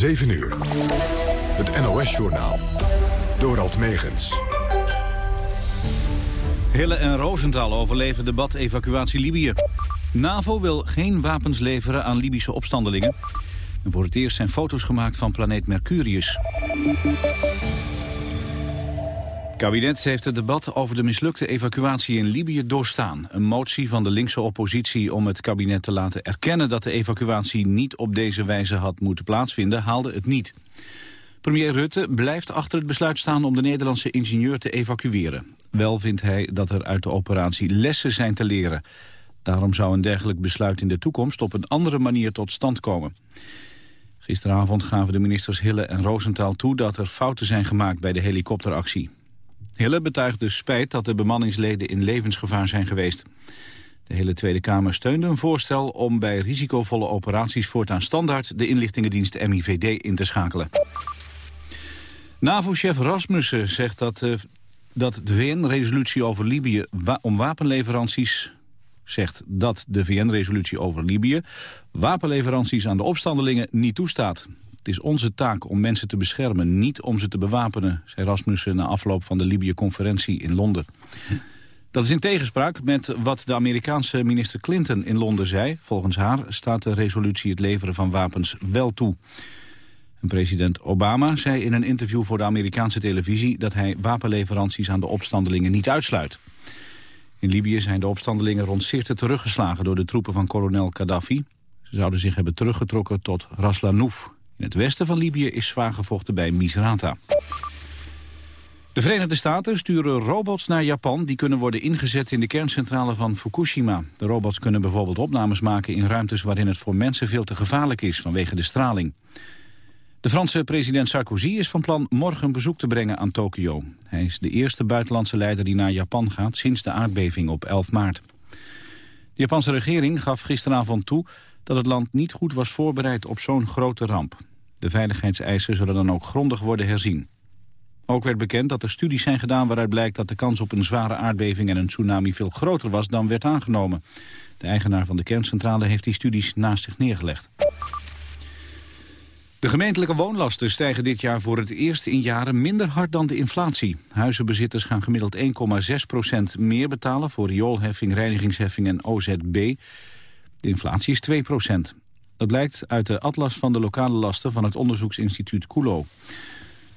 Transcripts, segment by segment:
7 uur. Het NOS-journaal. Dorald Megens. Hille en Rosenthal overleven debat evacuatie Libië. NAVO wil geen wapens leveren aan Libische opstandelingen. En voor het eerst zijn foto's gemaakt van planeet Mercurius. Kabinet heeft het debat over de mislukte evacuatie in Libië doorstaan. Een motie van de linkse oppositie om het kabinet te laten erkennen... dat de evacuatie niet op deze wijze had moeten plaatsvinden, haalde het niet. Premier Rutte blijft achter het besluit staan om de Nederlandse ingenieur te evacueren. Wel vindt hij dat er uit de operatie lessen zijn te leren. Daarom zou een dergelijk besluit in de toekomst op een andere manier tot stand komen. Gisteravond gaven de ministers Hille en Rosenthal toe dat er fouten zijn gemaakt bij de helikopteractie. Hille betuigde spijt dat de bemanningsleden in levensgevaar zijn geweest. De hele Tweede Kamer steunde een voorstel om bij risicovolle operaties voortaan standaard de inlichtingendienst MIVD in te schakelen. NAVO-chef Rasmussen zegt dat, uh, dat de VN-resolutie over Libië om wapenleveranties zegt dat de VN-resolutie over Libië wapenleveranties aan de opstandelingen niet toestaat. Het is onze taak om mensen te beschermen, niet om ze te bewapenen, zei Rasmussen na afloop van de Libië-conferentie in Londen. Dat is in tegenspraak met wat de Amerikaanse minister Clinton in Londen zei. Volgens haar staat de resolutie het leveren van wapens wel toe. En president Obama zei in een interview voor de Amerikaanse televisie... dat hij wapenleveranties aan de opstandelingen niet uitsluit. In Libië zijn de opstandelingen rond Sirte teruggeslagen door de troepen van kolonel Gaddafi. Ze zouden zich hebben teruggetrokken tot Ras Lanouf. In het westen van Libië is zwaar gevochten bij Misrata. De Verenigde Staten sturen robots naar Japan... die kunnen worden ingezet in de kerncentrale van Fukushima. De robots kunnen bijvoorbeeld opnames maken in ruimtes... waarin het voor mensen veel te gevaarlijk is vanwege de straling. De Franse president Sarkozy is van plan morgen bezoek te brengen aan Tokio. Hij is de eerste buitenlandse leider die naar Japan gaat sinds de aardbeving op 11 maart. De Japanse regering gaf gisteravond toe dat het land niet goed was voorbereid op zo'n grote ramp. De veiligheidseisen zullen dan ook grondig worden herzien. Ook werd bekend dat er studies zijn gedaan waaruit blijkt dat de kans op een zware aardbeving en een tsunami veel groter was dan werd aangenomen. De eigenaar van de kerncentrale heeft die studies naast zich neergelegd. De gemeentelijke woonlasten stijgen dit jaar voor het eerst in jaren minder hard dan de inflatie. Huizenbezitters gaan gemiddeld 1,6% meer betalen voor rioolheffing, reinigingsheffing en OZB. De inflatie is 2 Dat blijkt uit de atlas van de lokale lasten van het onderzoeksinstituut Kulo.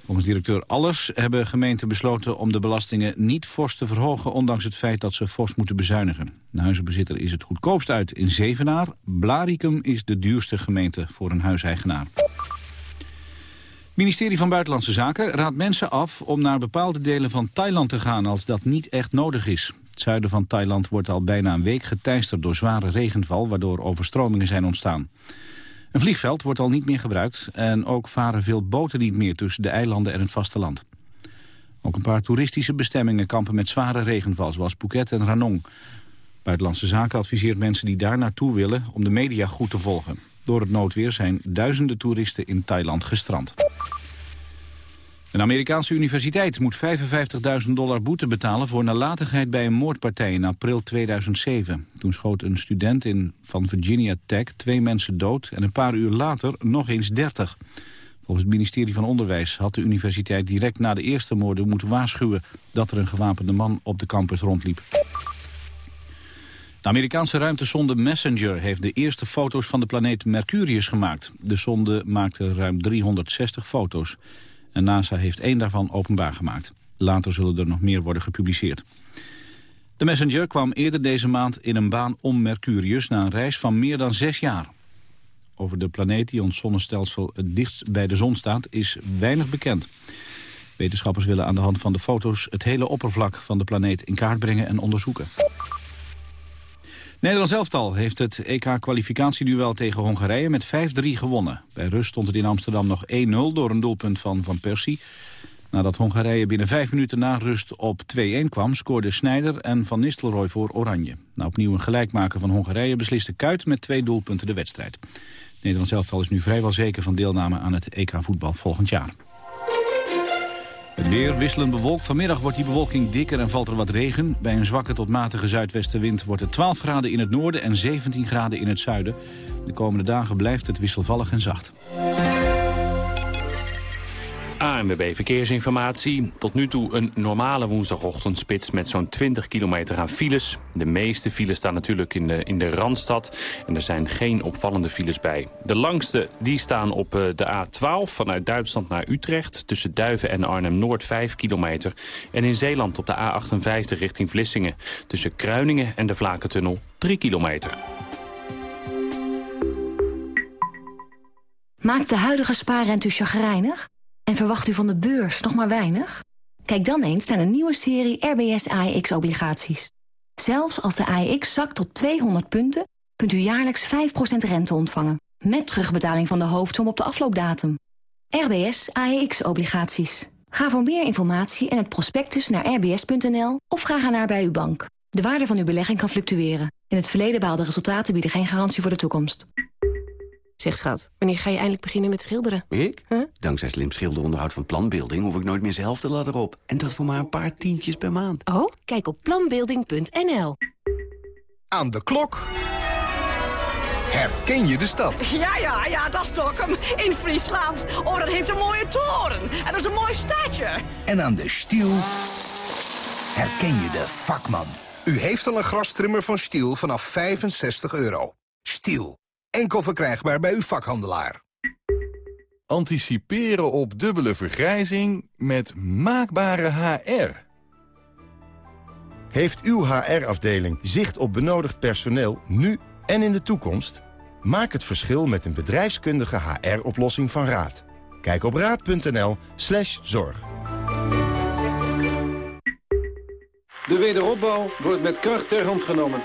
Volgens directeur Allers hebben gemeenten besloten om de belastingen niet fors te verhogen, ondanks het feit dat ze fors moeten bezuinigen. Een huizenbezitter is het goedkoopst uit in Zevenaar. Blaricum is de duurste gemeente voor een huiseigenaar. Het ministerie van Buitenlandse Zaken raadt mensen af om naar bepaalde delen van Thailand te gaan als dat niet echt nodig is. Het zuiden van Thailand wordt al bijna een week geteisterd door zware regenval, waardoor overstromingen zijn ontstaan. Een vliegveld wordt al niet meer gebruikt en ook varen veel boten niet meer tussen de eilanden en het vasteland. Ook een paar toeristische bestemmingen kampen met zware regenval, zoals Phuket en Ranong. Buitenlandse Zaken adviseert mensen die daar naartoe willen om de media goed te volgen. Door het noodweer zijn duizenden toeristen in Thailand gestrand. Een Amerikaanse universiteit moet 55.000 dollar boete betalen... voor nalatigheid bij een moordpartij in april 2007. Toen schoot een student in, van Virginia Tech twee mensen dood... en een paar uur later nog eens 30. Volgens het ministerie van Onderwijs had de universiteit direct na de eerste moorden moeten waarschuwen... dat er een gewapende man op de campus rondliep. De Amerikaanse ruimtesonde Messenger heeft de eerste foto's van de planeet Mercurius gemaakt. De sonde maakte ruim 360 foto's. En NASA heeft één daarvan openbaar gemaakt. Later zullen er nog meer worden gepubliceerd. De Messenger kwam eerder deze maand in een baan om Mercurius... na een reis van meer dan zes jaar. Over de planeet die ons zonnestelsel het dichtst bij de zon staat... is weinig bekend. Wetenschappers willen aan de hand van de foto's... het hele oppervlak van de planeet in kaart brengen en onderzoeken. Nederlands elftal heeft het EK-kwalificatieduel tegen Hongarije met 5-3 gewonnen. Bij rust stond het in Amsterdam nog 1-0 door een doelpunt van Van Persie. Nadat Hongarije binnen vijf minuten na rust op 2-1 kwam... scoorden Snijder en Van Nistelrooy voor Oranje. Na opnieuw een gelijkmaker van Hongarije besliste Kuit met twee doelpunten de wedstrijd. Nederlands elftal is nu vrijwel zeker van deelname aan het EK-voetbal volgend jaar. Het weer wisselend bewolkt. Vanmiddag wordt die bewolking dikker en valt er wat regen. Bij een zwakke tot matige zuidwestenwind wordt het 12 graden in het noorden en 17 graden in het zuiden. De komende dagen blijft het wisselvallig en zacht. ANWB Verkeersinformatie. Tot nu toe een normale woensdagochtendspits met zo'n 20 kilometer aan files. De meeste files staan natuurlijk in de, in de Randstad. En er zijn geen opvallende files bij. De langste die staan op eh, de A12 vanuit Duitsland naar Utrecht. Tussen Duiven en Arnhem-Noord 5 kilometer. En in Zeeland op de A58 richting Vlissingen. Tussen Kruiningen en de Vlakentunnel 3 kilometer. Maakt de huidige spaarrente u chagrijnig? En verwacht u van de beurs nog maar weinig? Kijk dan eens naar een nieuwe serie RBS AEX-obligaties. Zelfs als de AEX zakt tot 200 punten... kunt u jaarlijks 5% rente ontvangen. Met terugbetaling van de hoofdsom op de afloopdatum. RBS AEX-obligaties. Ga voor meer informatie en het prospectus naar rbs.nl... of vraag ernaar bij uw bank. De waarde van uw belegging kan fluctueren. In het verleden behaalde resultaten bieden geen garantie voor de toekomst. Zeg schat, wanneer ga je eindelijk beginnen met schilderen? Ik? Dankzij slim schilderonderhoud van Planbeelding... hoef ik nooit meer zelf de ladder op. En dat voor maar een paar tientjes per maand. Oh, kijk op planbeelding.nl. Aan de klok. Herken je de stad? Ja, ja, ja, dat is Dokkum in Friesland. Oh, dat heeft een mooie toren. En dat is een mooi stadje. En aan de stiel herken je de vakman. U heeft al een grastrimmer van Stiel vanaf 65 euro. Stiel. Enkel verkrijgbaar bij uw vakhandelaar. Anticiperen op dubbele vergrijzing met maakbare HR. Heeft uw HR-afdeling zicht op benodigd personeel nu en in de toekomst? Maak het verschil met een bedrijfskundige HR-oplossing van Raad. Kijk op raad.nl slash zorg. De wederopbouw wordt met kracht ter hand genomen.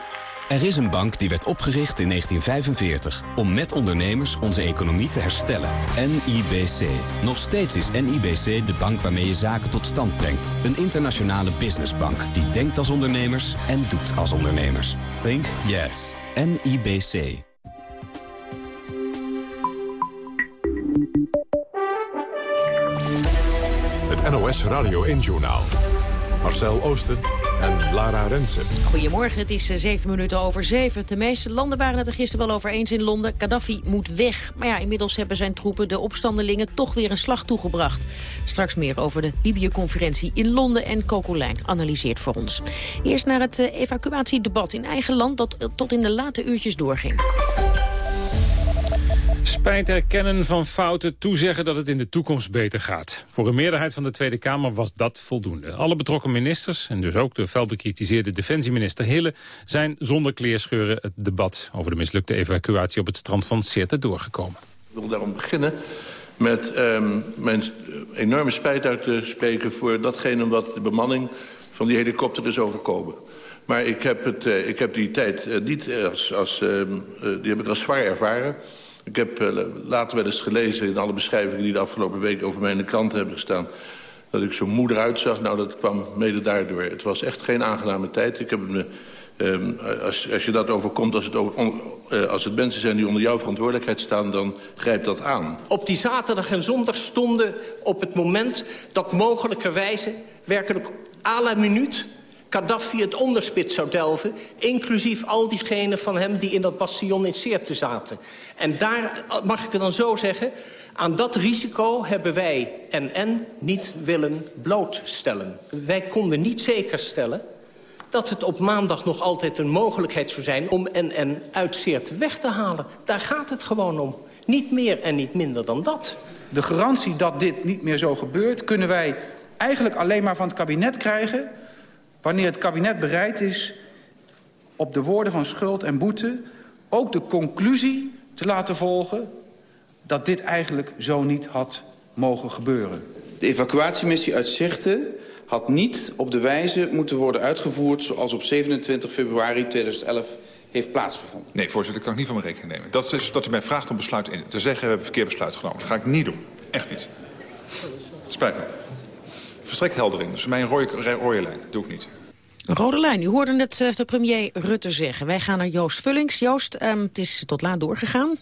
Er is een bank die werd opgericht in 1945 om met ondernemers onze economie te herstellen. NIBC. Nog steeds is NIBC de bank waarmee je zaken tot stand brengt. Een internationale businessbank die denkt als ondernemers en doet als ondernemers. Think yes. NIBC. Het NOS Radio 1 Journaal. Marcel Oosten en Lara Rensen. Goedemorgen, het is eh, zeven minuten over zeven. De meeste landen waren het er gisteren wel over eens in Londen. Gaddafi moet weg. Maar ja, inmiddels hebben zijn troepen de opstandelingen toch weer een slag toegebracht. Straks meer over de Libië-conferentie in Londen en Kokolijn analyseert voor ons. Eerst naar het eh, evacuatiedebat in eigen land dat eh, tot in de late uurtjes doorging. Spijt erkennen van fouten, toezeggen dat het in de toekomst beter gaat. Voor een meerderheid van de Tweede Kamer was dat voldoende. Alle betrokken ministers, en dus ook de felbekritiseerde defensieminister Hille... zijn zonder kleerscheuren het debat over de mislukte evacuatie op het strand van Sirte doorgekomen. Ik wil daarom beginnen met um, mijn enorme spijt uit te spreken... voor datgene wat de bemanning van die helikopter is overkomen. Maar ik heb, het, uh, ik heb die tijd uh, niet als, als, uh, die heb ik als zwaar ervaren... Ik heb uh, later wel eens gelezen in alle beschrijvingen... die de afgelopen week over mij in de krant hebben gestaan... dat ik zo moe eruit zag. Nou, dat kwam mede daardoor. Het was echt geen aangename tijd. Ik heb me, um, als, als je dat overkomt, als het, uh, als het mensen zijn... die onder jouw verantwoordelijkheid staan, dan grijpt dat aan. Op die zaterdag en zondag stonden op het moment... dat mogelijkerwijze werkelijk à la minuut Gaddafi het onderspit zou delven... inclusief al diegenen van hem die in dat bastion in Sirte zaten. En daar, mag ik het dan zo zeggen... aan dat risico hebben wij NN niet willen blootstellen. Wij konden niet zeker stellen dat het op maandag nog altijd een mogelijkheid zou zijn... om NN uit Sirte weg te halen. Daar gaat het gewoon om. Niet meer en niet minder dan dat. De garantie dat dit niet meer zo gebeurt... kunnen wij eigenlijk alleen maar van het kabinet krijgen wanneer het kabinet bereid is op de woorden van schuld en boete... ook de conclusie te laten volgen dat dit eigenlijk zo niet had mogen gebeuren. De evacuatiemissie uit Sirte had niet op de wijze moeten worden uitgevoerd... zoals op 27 februari 2011 heeft plaatsgevonden. Nee, voorzitter, dat kan ik niet van mijn rekening nemen. Dat is dat u mij vraagt om besluit in te zeggen... we hebben verkeerd besluit genomen. Dat ga ik niet doen. Echt niet. Het spijt me. Verstrekt heldering. Dus mij een rode, rode lijn. Dat doe ik niet. Rode lijn. U hoorde net uh, de premier Rutte zeggen. Wij gaan naar Joost Vullings. Joost, um, het is tot laat doorgegaan.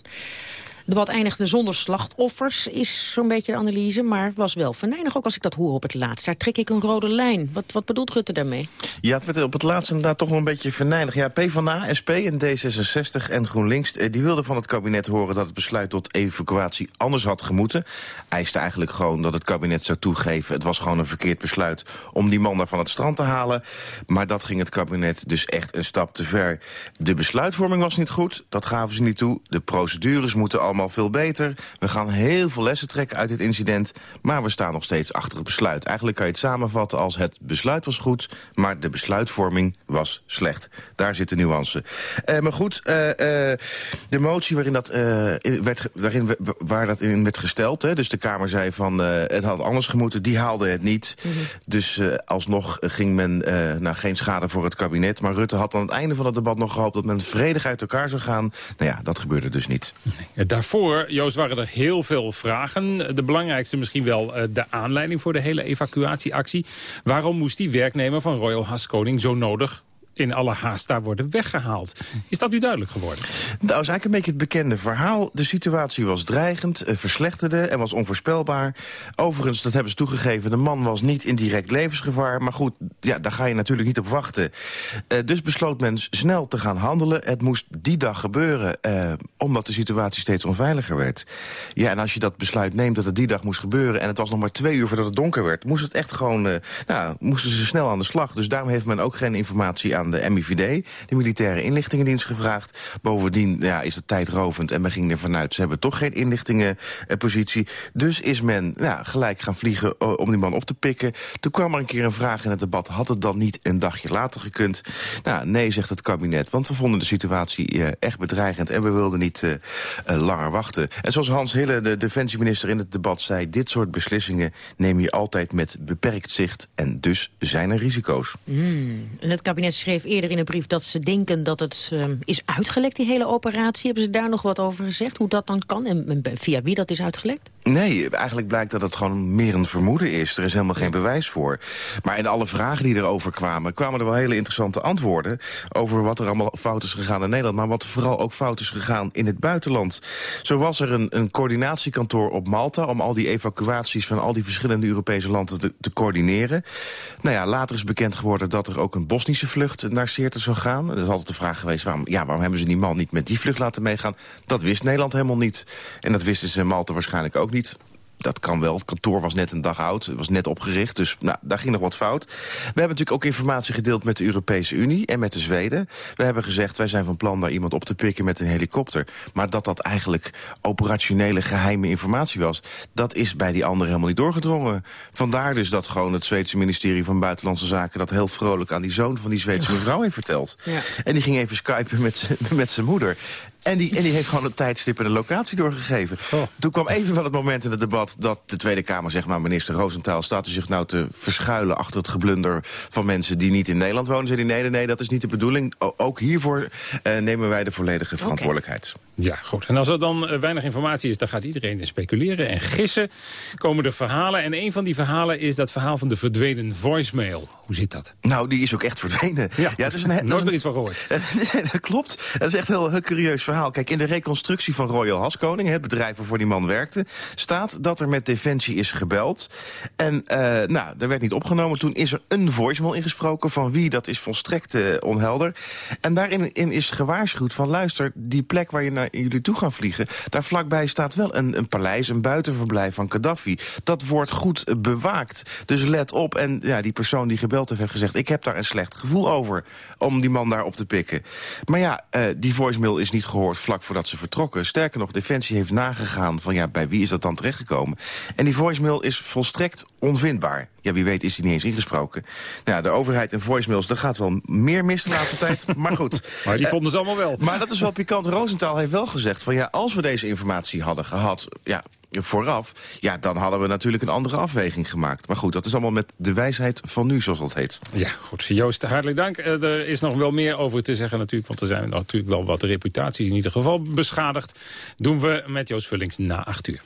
Debat eindigde zonder slachtoffers, is zo'n beetje de analyse... maar was wel venijnig ook als ik dat hoor op het laatst. Daar trek ik een rode lijn. Wat, wat bedoelt Rutte daarmee? Ja, het werd op het laatst inderdaad toch wel een beetje venijnig. Ja, PvdA, SP en D66 en GroenLinks... Eh, die wilden van het kabinet horen dat het besluit tot evacuatie anders had gemoeten. Eiste eigenlijk gewoon dat het kabinet zou toegeven... het was gewoon een verkeerd besluit om die man daar van het strand te halen. Maar dat ging het kabinet dus echt een stap te ver. De besluitvorming was niet goed, dat gaven ze niet toe. De procedures moeten allemaal veel beter. We gaan heel veel lessen trekken uit dit incident... maar we staan nog steeds achter het besluit. Eigenlijk kan je het samenvatten als het besluit was goed... maar de besluitvorming was slecht. Daar zit de nuance. Uh, maar goed, uh, uh, de motie waarin dat, werd, waarin, waar dat in werd gesteld... Hè, dus de Kamer zei van het had anders gemoeten, die haalde het niet. Mm -hmm. Dus alsnog ging men nou, geen schade voor het kabinet. Maar Rutte had aan het einde van het debat nog gehoopt... dat men vredig uit elkaar zou gaan. Nou ja, dat gebeurde dus niet. Nee. Daarvoor, Joost, waren er heel veel vragen. De belangrijkste misschien wel de aanleiding voor de hele evacuatieactie. Waarom moest die werknemer van Royal Haskoning zo nodig in alle haast daar worden weggehaald. Is dat nu duidelijk geworden? Dat is eigenlijk een beetje het bekende verhaal. De situatie was dreigend, eh, verslechterde en was onvoorspelbaar. Overigens, dat hebben ze toegegeven, de man was niet in direct levensgevaar. Maar goed, ja, daar ga je natuurlijk niet op wachten. Uh, dus besloot men snel te gaan handelen. Het moest die dag gebeuren, uh, omdat de situatie steeds onveiliger werd. Ja, en als je dat besluit neemt dat het die dag moest gebeuren... en het was nog maar twee uur voordat het donker werd... moest het echt gewoon, nou, moesten ze snel aan de slag. Dus daarom heeft men ook geen informatie aan de MIVD, de Militaire Inlichtingendienst, gevraagd. Bovendien ja, is het tijdrovend en men ging ervan uit... ze hebben toch geen inlichtingenpositie. Dus is men ja, gelijk gaan vliegen om die man op te pikken. Toen kwam er een keer een vraag in het debat... had het dan niet een dagje later gekund? Nou, nee, zegt het kabinet, want we vonden de situatie uh, echt bedreigend... en we wilden niet uh, uh, langer wachten. En zoals Hans Hille, de defensieminister in het debat zei... dit soort beslissingen neem je altijd met beperkt zicht... en dus zijn er risico's. Mm. En het kabinet schreef eerder in een brief dat ze denken dat het uh, is uitgelekt, die hele operatie. Hebben ze daar nog wat over gezegd, hoe dat dan kan en via wie dat is uitgelekt? Nee, eigenlijk blijkt dat het gewoon meer een vermoeden is. Er is helemaal geen bewijs voor. Maar in alle vragen die erover kwamen... kwamen er wel hele interessante antwoorden... over wat er allemaal fout is gegaan in Nederland... maar wat vooral ook fout is gegaan in het buitenland. Zo was er een, een coördinatiekantoor op Malta... om al die evacuaties van al die verschillende Europese landen te, te coördineren. Nou ja, later is bekend geworden dat er ook een Bosnische vlucht naar Sirte zou gaan. Dat is altijd de vraag geweest, waarom, ja, waarom hebben ze die man niet met die vlucht laten meegaan? Dat wist Nederland helemaal niet. En dat wisten ze in Malta waarschijnlijk ook niet dat kan wel. Het kantoor was net een dag oud. Het was net opgericht, dus nou, daar ging nog wat fout. We hebben natuurlijk ook informatie gedeeld met de Europese Unie en met de Zweden. We hebben gezegd, wij zijn van plan daar iemand op te pikken met een helikopter. Maar dat dat eigenlijk operationele geheime informatie was... dat is bij die anderen helemaal niet doorgedrongen. Vandaar dus dat gewoon het Zweedse ministerie van Buitenlandse Zaken... dat heel vrolijk aan die zoon van die Zweedse mevrouw heeft verteld. Ja. En die ging even skypen met, met zijn moeder. En die, en die heeft gewoon een tijdstip en een locatie doorgegeven. Oh. Toen kwam even wel het moment in het debat dat de Tweede Kamer, zeg maar, minister Roosentaal, staat u zich nou te verschuilen achter het geblunder van mensen die niet in Nederland wonen. Zei die nee, nee, nee, dat is niet de bedoeling. O ook hiervoor uh, nemen wij de volledige verantwoordelijkheid. Okay. Ja, goed. En als er dan uh, weinig informatie is, dan gaat iedereen speculeren en gissen. Komen er verhalen. En een van die verhalen is dat verhaal van de verdwenen voicemail. Hoe zit dat? Nou, die is ook echt verdwenen. Ja, ja dat is een, nooit meer iets van gehoord. dat klopt. Dat is echt heel, heel curieus verhaal. Kijk, in de reconstructie van Royal Haskoning, het bedrijf waarvoor die man werkte... staat dat er met Defensie is gebeld. En uh, nou, er werd niet opgenomen. Toen is er een voicemail ingesproken van wie, dat is volstrekt uh, onhelder. En daarin in is gewaarschuwd van luister, die plek waar je naar jullie toe gaan vliegen... daar vlakbij staat wel een, een paleis, een buitenverblijf van Gaddafi. Dat wordt goed bewaakt. Dus let op. En ja, die persoon die gebeld heeft, heeft gezegd... ik heb daar een slecht gevoel over om die man daar op te pikken. Maar ja, uh, die voicemail is niet gehoord vlak voordat ze vertrokken. Sterker nog, Defensie heeft nagegaan van ja, bij wie is dat dan terechtgekomen. En die voicemail is volstrekt onvindbaar. Ja, wie weet is die niet eens ingesproken. Nou, de overheid en voicemails, daar gaat wel meer mis de laatste tijd. Maar goed. Maar die vonden ze allemaal wel. Maar dat is wel pikant. Roosentaal heeft wel gezegd van ja, als we deze informatie hadden gehad... ja, vooraf, ja, dan hadden we natuurlijk een andere afweging gemaakt. Maar goed, dat is allemaal met de wijsheid van nu, zoals dat heet. Ja, goed. Joost, hartelijk dank. Er is nog wel meer over te zeggen natuurlijk, want er zijn natuurlijk wel wat reputaties in ieder geval beschadigd. Doen we met Joost Vullings na acht uur.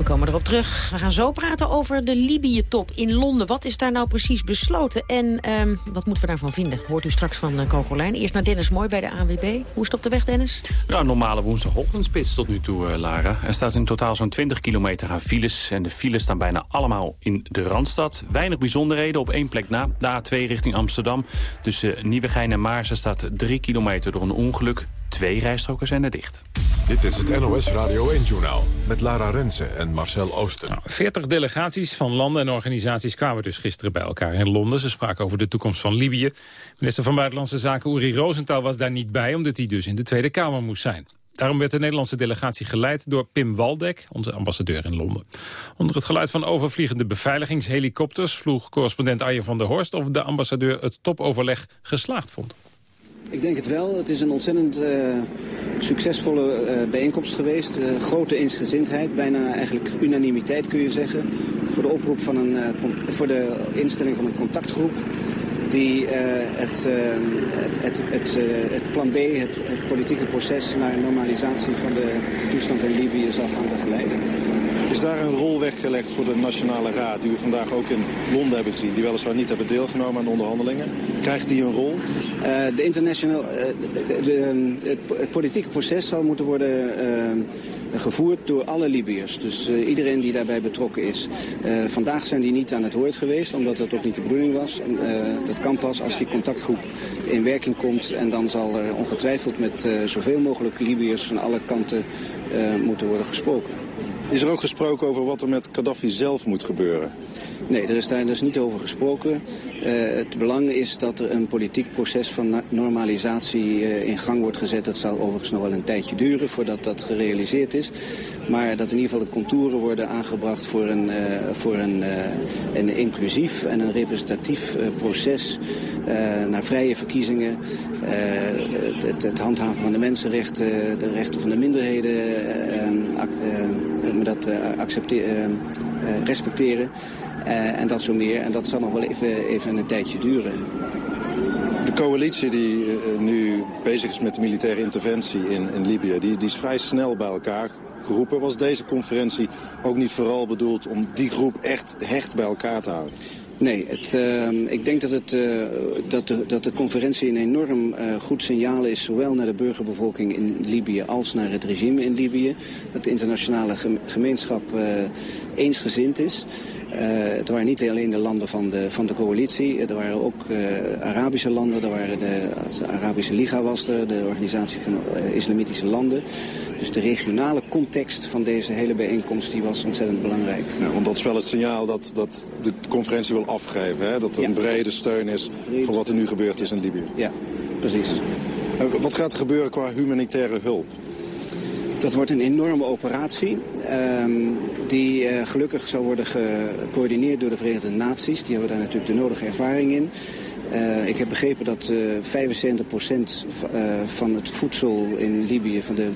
We komen erop terug. We gaan zo praten over de Libië-top in Londen. Wat is daar nou precies besloten en ehm, wat moeten we daarvan vinden? Hoort u straks van uh, Kogolijn. Eerst naar Dennis Mooi bij de ANWB. Hoe is het op de weg, Dennis? Ja, normale woensdagochtendspits tot nu toe, uh, Lara. Er staat in totaal zo'n 20 kilometer aan files. En de files staan bijna allemaal in de Randstad. Weinig bijzonderheden op één plek na. De A2 richting Amsterdam. Tussen Nieuwegein en Maarsen staat 3 kilometer door een ongeluk. Twee rijstroken zijn er dicht. Dit is het NOS Radio 1-journaal met Lara Rensen en Marcel Oosten. Nou, 40 delegaties van landen en organisaties kwamen dus gisteren bij elkaar in Londen. Ze spraken over de toekomst van Libië. Minister van Buitenlandse Zaken Uri Rosenthal was daar niet bij... omdat hij dus in de Tweede Kamer moest zijn. Daarom werd de Nederlandse delegatie geleid door Pim Waldek, onze ambassadeur in Londen. Onder het geluid van overvliegende beveiligingshelikopters... vroeg correspondent Arjen van der Horst of de ambassadeur het topoverleg geslaagd vond. Ik denk het wel. Het is een ontzettend uh, succesvolle uh, bijeenkomst geweest. Uh, grote eensgezindheid, bijna eigenlijk unanimiteit kun je zeggen. Voor de oproep van een, voor de instelling van een contactgroep die het, het, het, het, het, plan B, het, het politieke proces naar een normalisatie van de, de toestand in Libië zal gaan begeleiden. Is daar een rol weggelegd voor de Nationale Raad, die we vandaag ook in Londen hebben gezien, die weliswaar niet hebben deelgenomen aan de onderhandelingen? Krijgt die een rol? Uh, de international, uh, de, het, politieke proces zal moeten worden uh, gevoerd door alle Libiërs. Dus iedereen die daarbij betrokken is. vandaag zijn die niet aan het woord geweest, omdat dat ook niet de bedoeling was. dat kan pas als die contactgroep in werking komt. En dan zal er ongetwijfeld met zoveel mogelijk Libiërs van alle kanten moeten worden gesproken. Is er ook gesproken over wat er met Gaddafi zelf moet gebeuren? Nee, er is daar dus niet over gesproken. Uh, het belang is dat er een politiek proces van normalisatie uh, in gang wordt gezet. Dat zal overigens nog wel een tijdje duren voordat dat gerealiseerd is. Maar dat in ieder geval de contouren worden aangebracht voor een, uh, voor een, een inclusief en een representatief proces naar vrije verkiezingen. Het, het, handhaven van de mensenrechten, de rechten van de minderheden me dat accepteren, respecteren. en dat zo meer. En dat zal nog wel even, even een tijdje duren. De coalitie die nu bezig is met de militaire interventie in, in Libië... Die, die is vrij snel bij elkaar geroepen. Was deze conferentie ook niet vooral bedoeld om die groep echt hecht bij elkaar te houden? Nee, het, uh, ik denk dat, het, uh, dat, de, dat de conferentie een enorm uh, goed signaal is... zowel naar de burgerbevolking in Libië als naar het regime in Libië. Dat de internationale gemeenschap uh, eensgezind is. Uh, het waren niet alleen de landen van de, van de coalitie. Er waren ook uh, Arabische landen. Er waren de, de, Arabische Liga was er, de organisatie van uh, islamitische landen. Dus de regionale context van deze hele bijeenkomst die was ontzettend belangrijk. Ja, want dat is wel het signaal dat, dat de conferentie wil afgeven. Hè? Dat er ja. een brede steun is voor wat er nu gebeurd is in Libië. Ja, precies. Wat gaat er gebeuren qua humanitaire hulp? Dat wordt een enorme operatie um, die uh, gelukkig zal worden gecoördineerd door de Verenigde Naties. Die hebben daar natuurlijk de nodige ervaring in. Uh, ik heb begrepen dat uh, 75% uh, van het voedsel in Libië, van de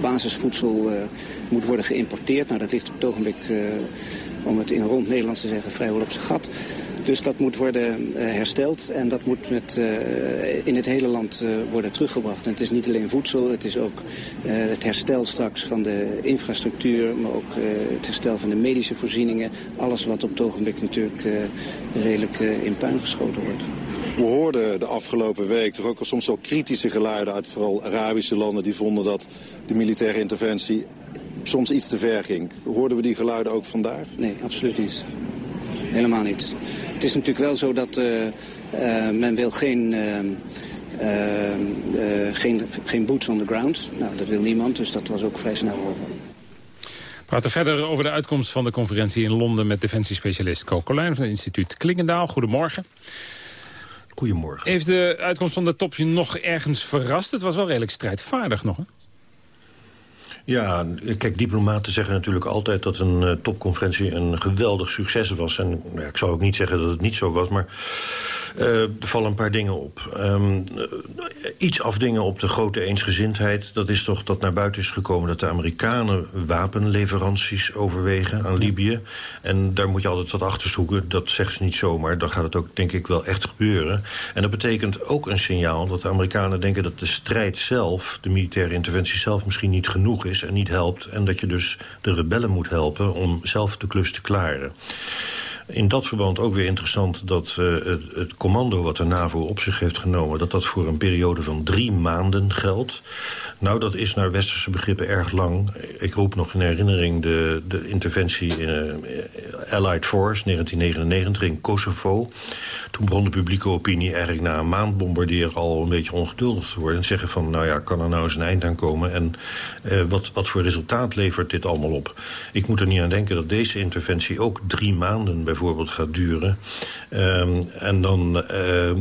basisvoedsel, moet worden geïmporteerd. Nou, dat ligt op het ogenblik, om het in rond Nederlands te zeggen, vrijwel op zijn gat. Dus dat moet worden uh, hersteld en dat moet uh, in het hele land uh, worden teruggebracht. En het is niet alleen voedsel, het is ook het herstel straks van de infrastructuur... maar ook het herstel van de medische voorzieningen. Alles wat op het ogenblik natuurlijk redelijk in puin geschoten wordt. We hoorden de afgelopen week toch ook al soms wel kritische geluiden uit vooral Arabische landen... die vonden dat de militaire interventie soms iets te ver ging. Hoorden we die geluiden ook vandaag? Nee, absoluut niet. Helemaal niet. Het is natuurlijk wel zo dat uh, uh, men wil geen, uh, geen, geen boots on the ground. Nou, dat wil niemand, dus dat was ook vrij snel over. We praten verder over de uitkomst van de conferentie in Londen... met defensiespecialist Co Colijn van het instituut Klingendaal. Goedemorgen. Goedemorgen. Heeft de uitkomst van de topje nog ergens verrast? Het was wel redelijk strijdvaardig nog, hè? Ja, kijk, diplomaten zeggen natuurlijk altijd dat een uh, topconferentie een geweldig succes was. En ja, ik zou ook niet zeggen dat het niet zo was, maar er vallen een paar dingen op. Um, uh, iets afdingen op de grote eensgezindheid... dat is toch dat naar buiten is gekomen... dat de Amerikanen wapenleveranties overwegen aan Libië. En daar moet je altijd wat achter zoeken. Dat zeggen ze niet zomaar. Dan gaat het ook, denk ik, wel echt gebeuren. En dat betekent ook een signaal dat de Amerikanen denken... dat de strijd zelf, de militaire interventie zelf... misschien niet genoeg is en niet helpt. En dat je dus de rebellen moet helpen om zelf de klus te klaren. In dat verband ook weer interessant dat uh, het, commando wat de NAVO op zich heeft genomen... dat dat voor een periode van drie maanden geldt. Nou, dat is naar westerse begrippen erg lang. Ik roep nog in herinnering de, de interventie in uh, Allied Force 1999 in Kosovo. Toen begon de publieke opinie eigenlijk na een maand bombarderen... al een beetje ongeduldig te worden. En zeggen van, nou ja, kan er nou eens een eind aan komen? En uh, wat, wat voor resultaat levert dit allemaal op? Ik moet er niet aan denken dat deze interventie ook drie maanden bijvoorbeeld gaat duren. Um, en dan uh, uh,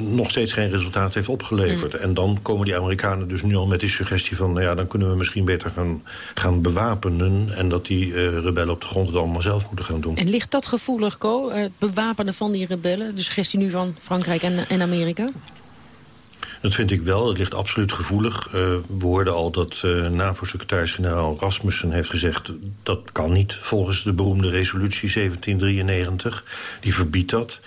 nog steeds geen resultaat heeft opgeleverd. Mm. En dan komen die Amerikanen dus nu al met die suggestie van... nou ja, dan kunnen we misschien beter gaan, gaan bewapenen... en dat die rebellen op de grond het allemaal zelf moeten gaan doen. En ligt dat gevoelig, Co, het bewapenen van die rebellen? De suggestie nu van Frankrijk en, en Amerika? Dat vind ik wel. Het ligt absoluut gevoelig. Uh, we hoorden al dat uh, NAVO-secretaris-generaal Rasmussen heeft gezegd... dat kan niet volgens de beroemde resolutie 1793. Die verbiedt dat.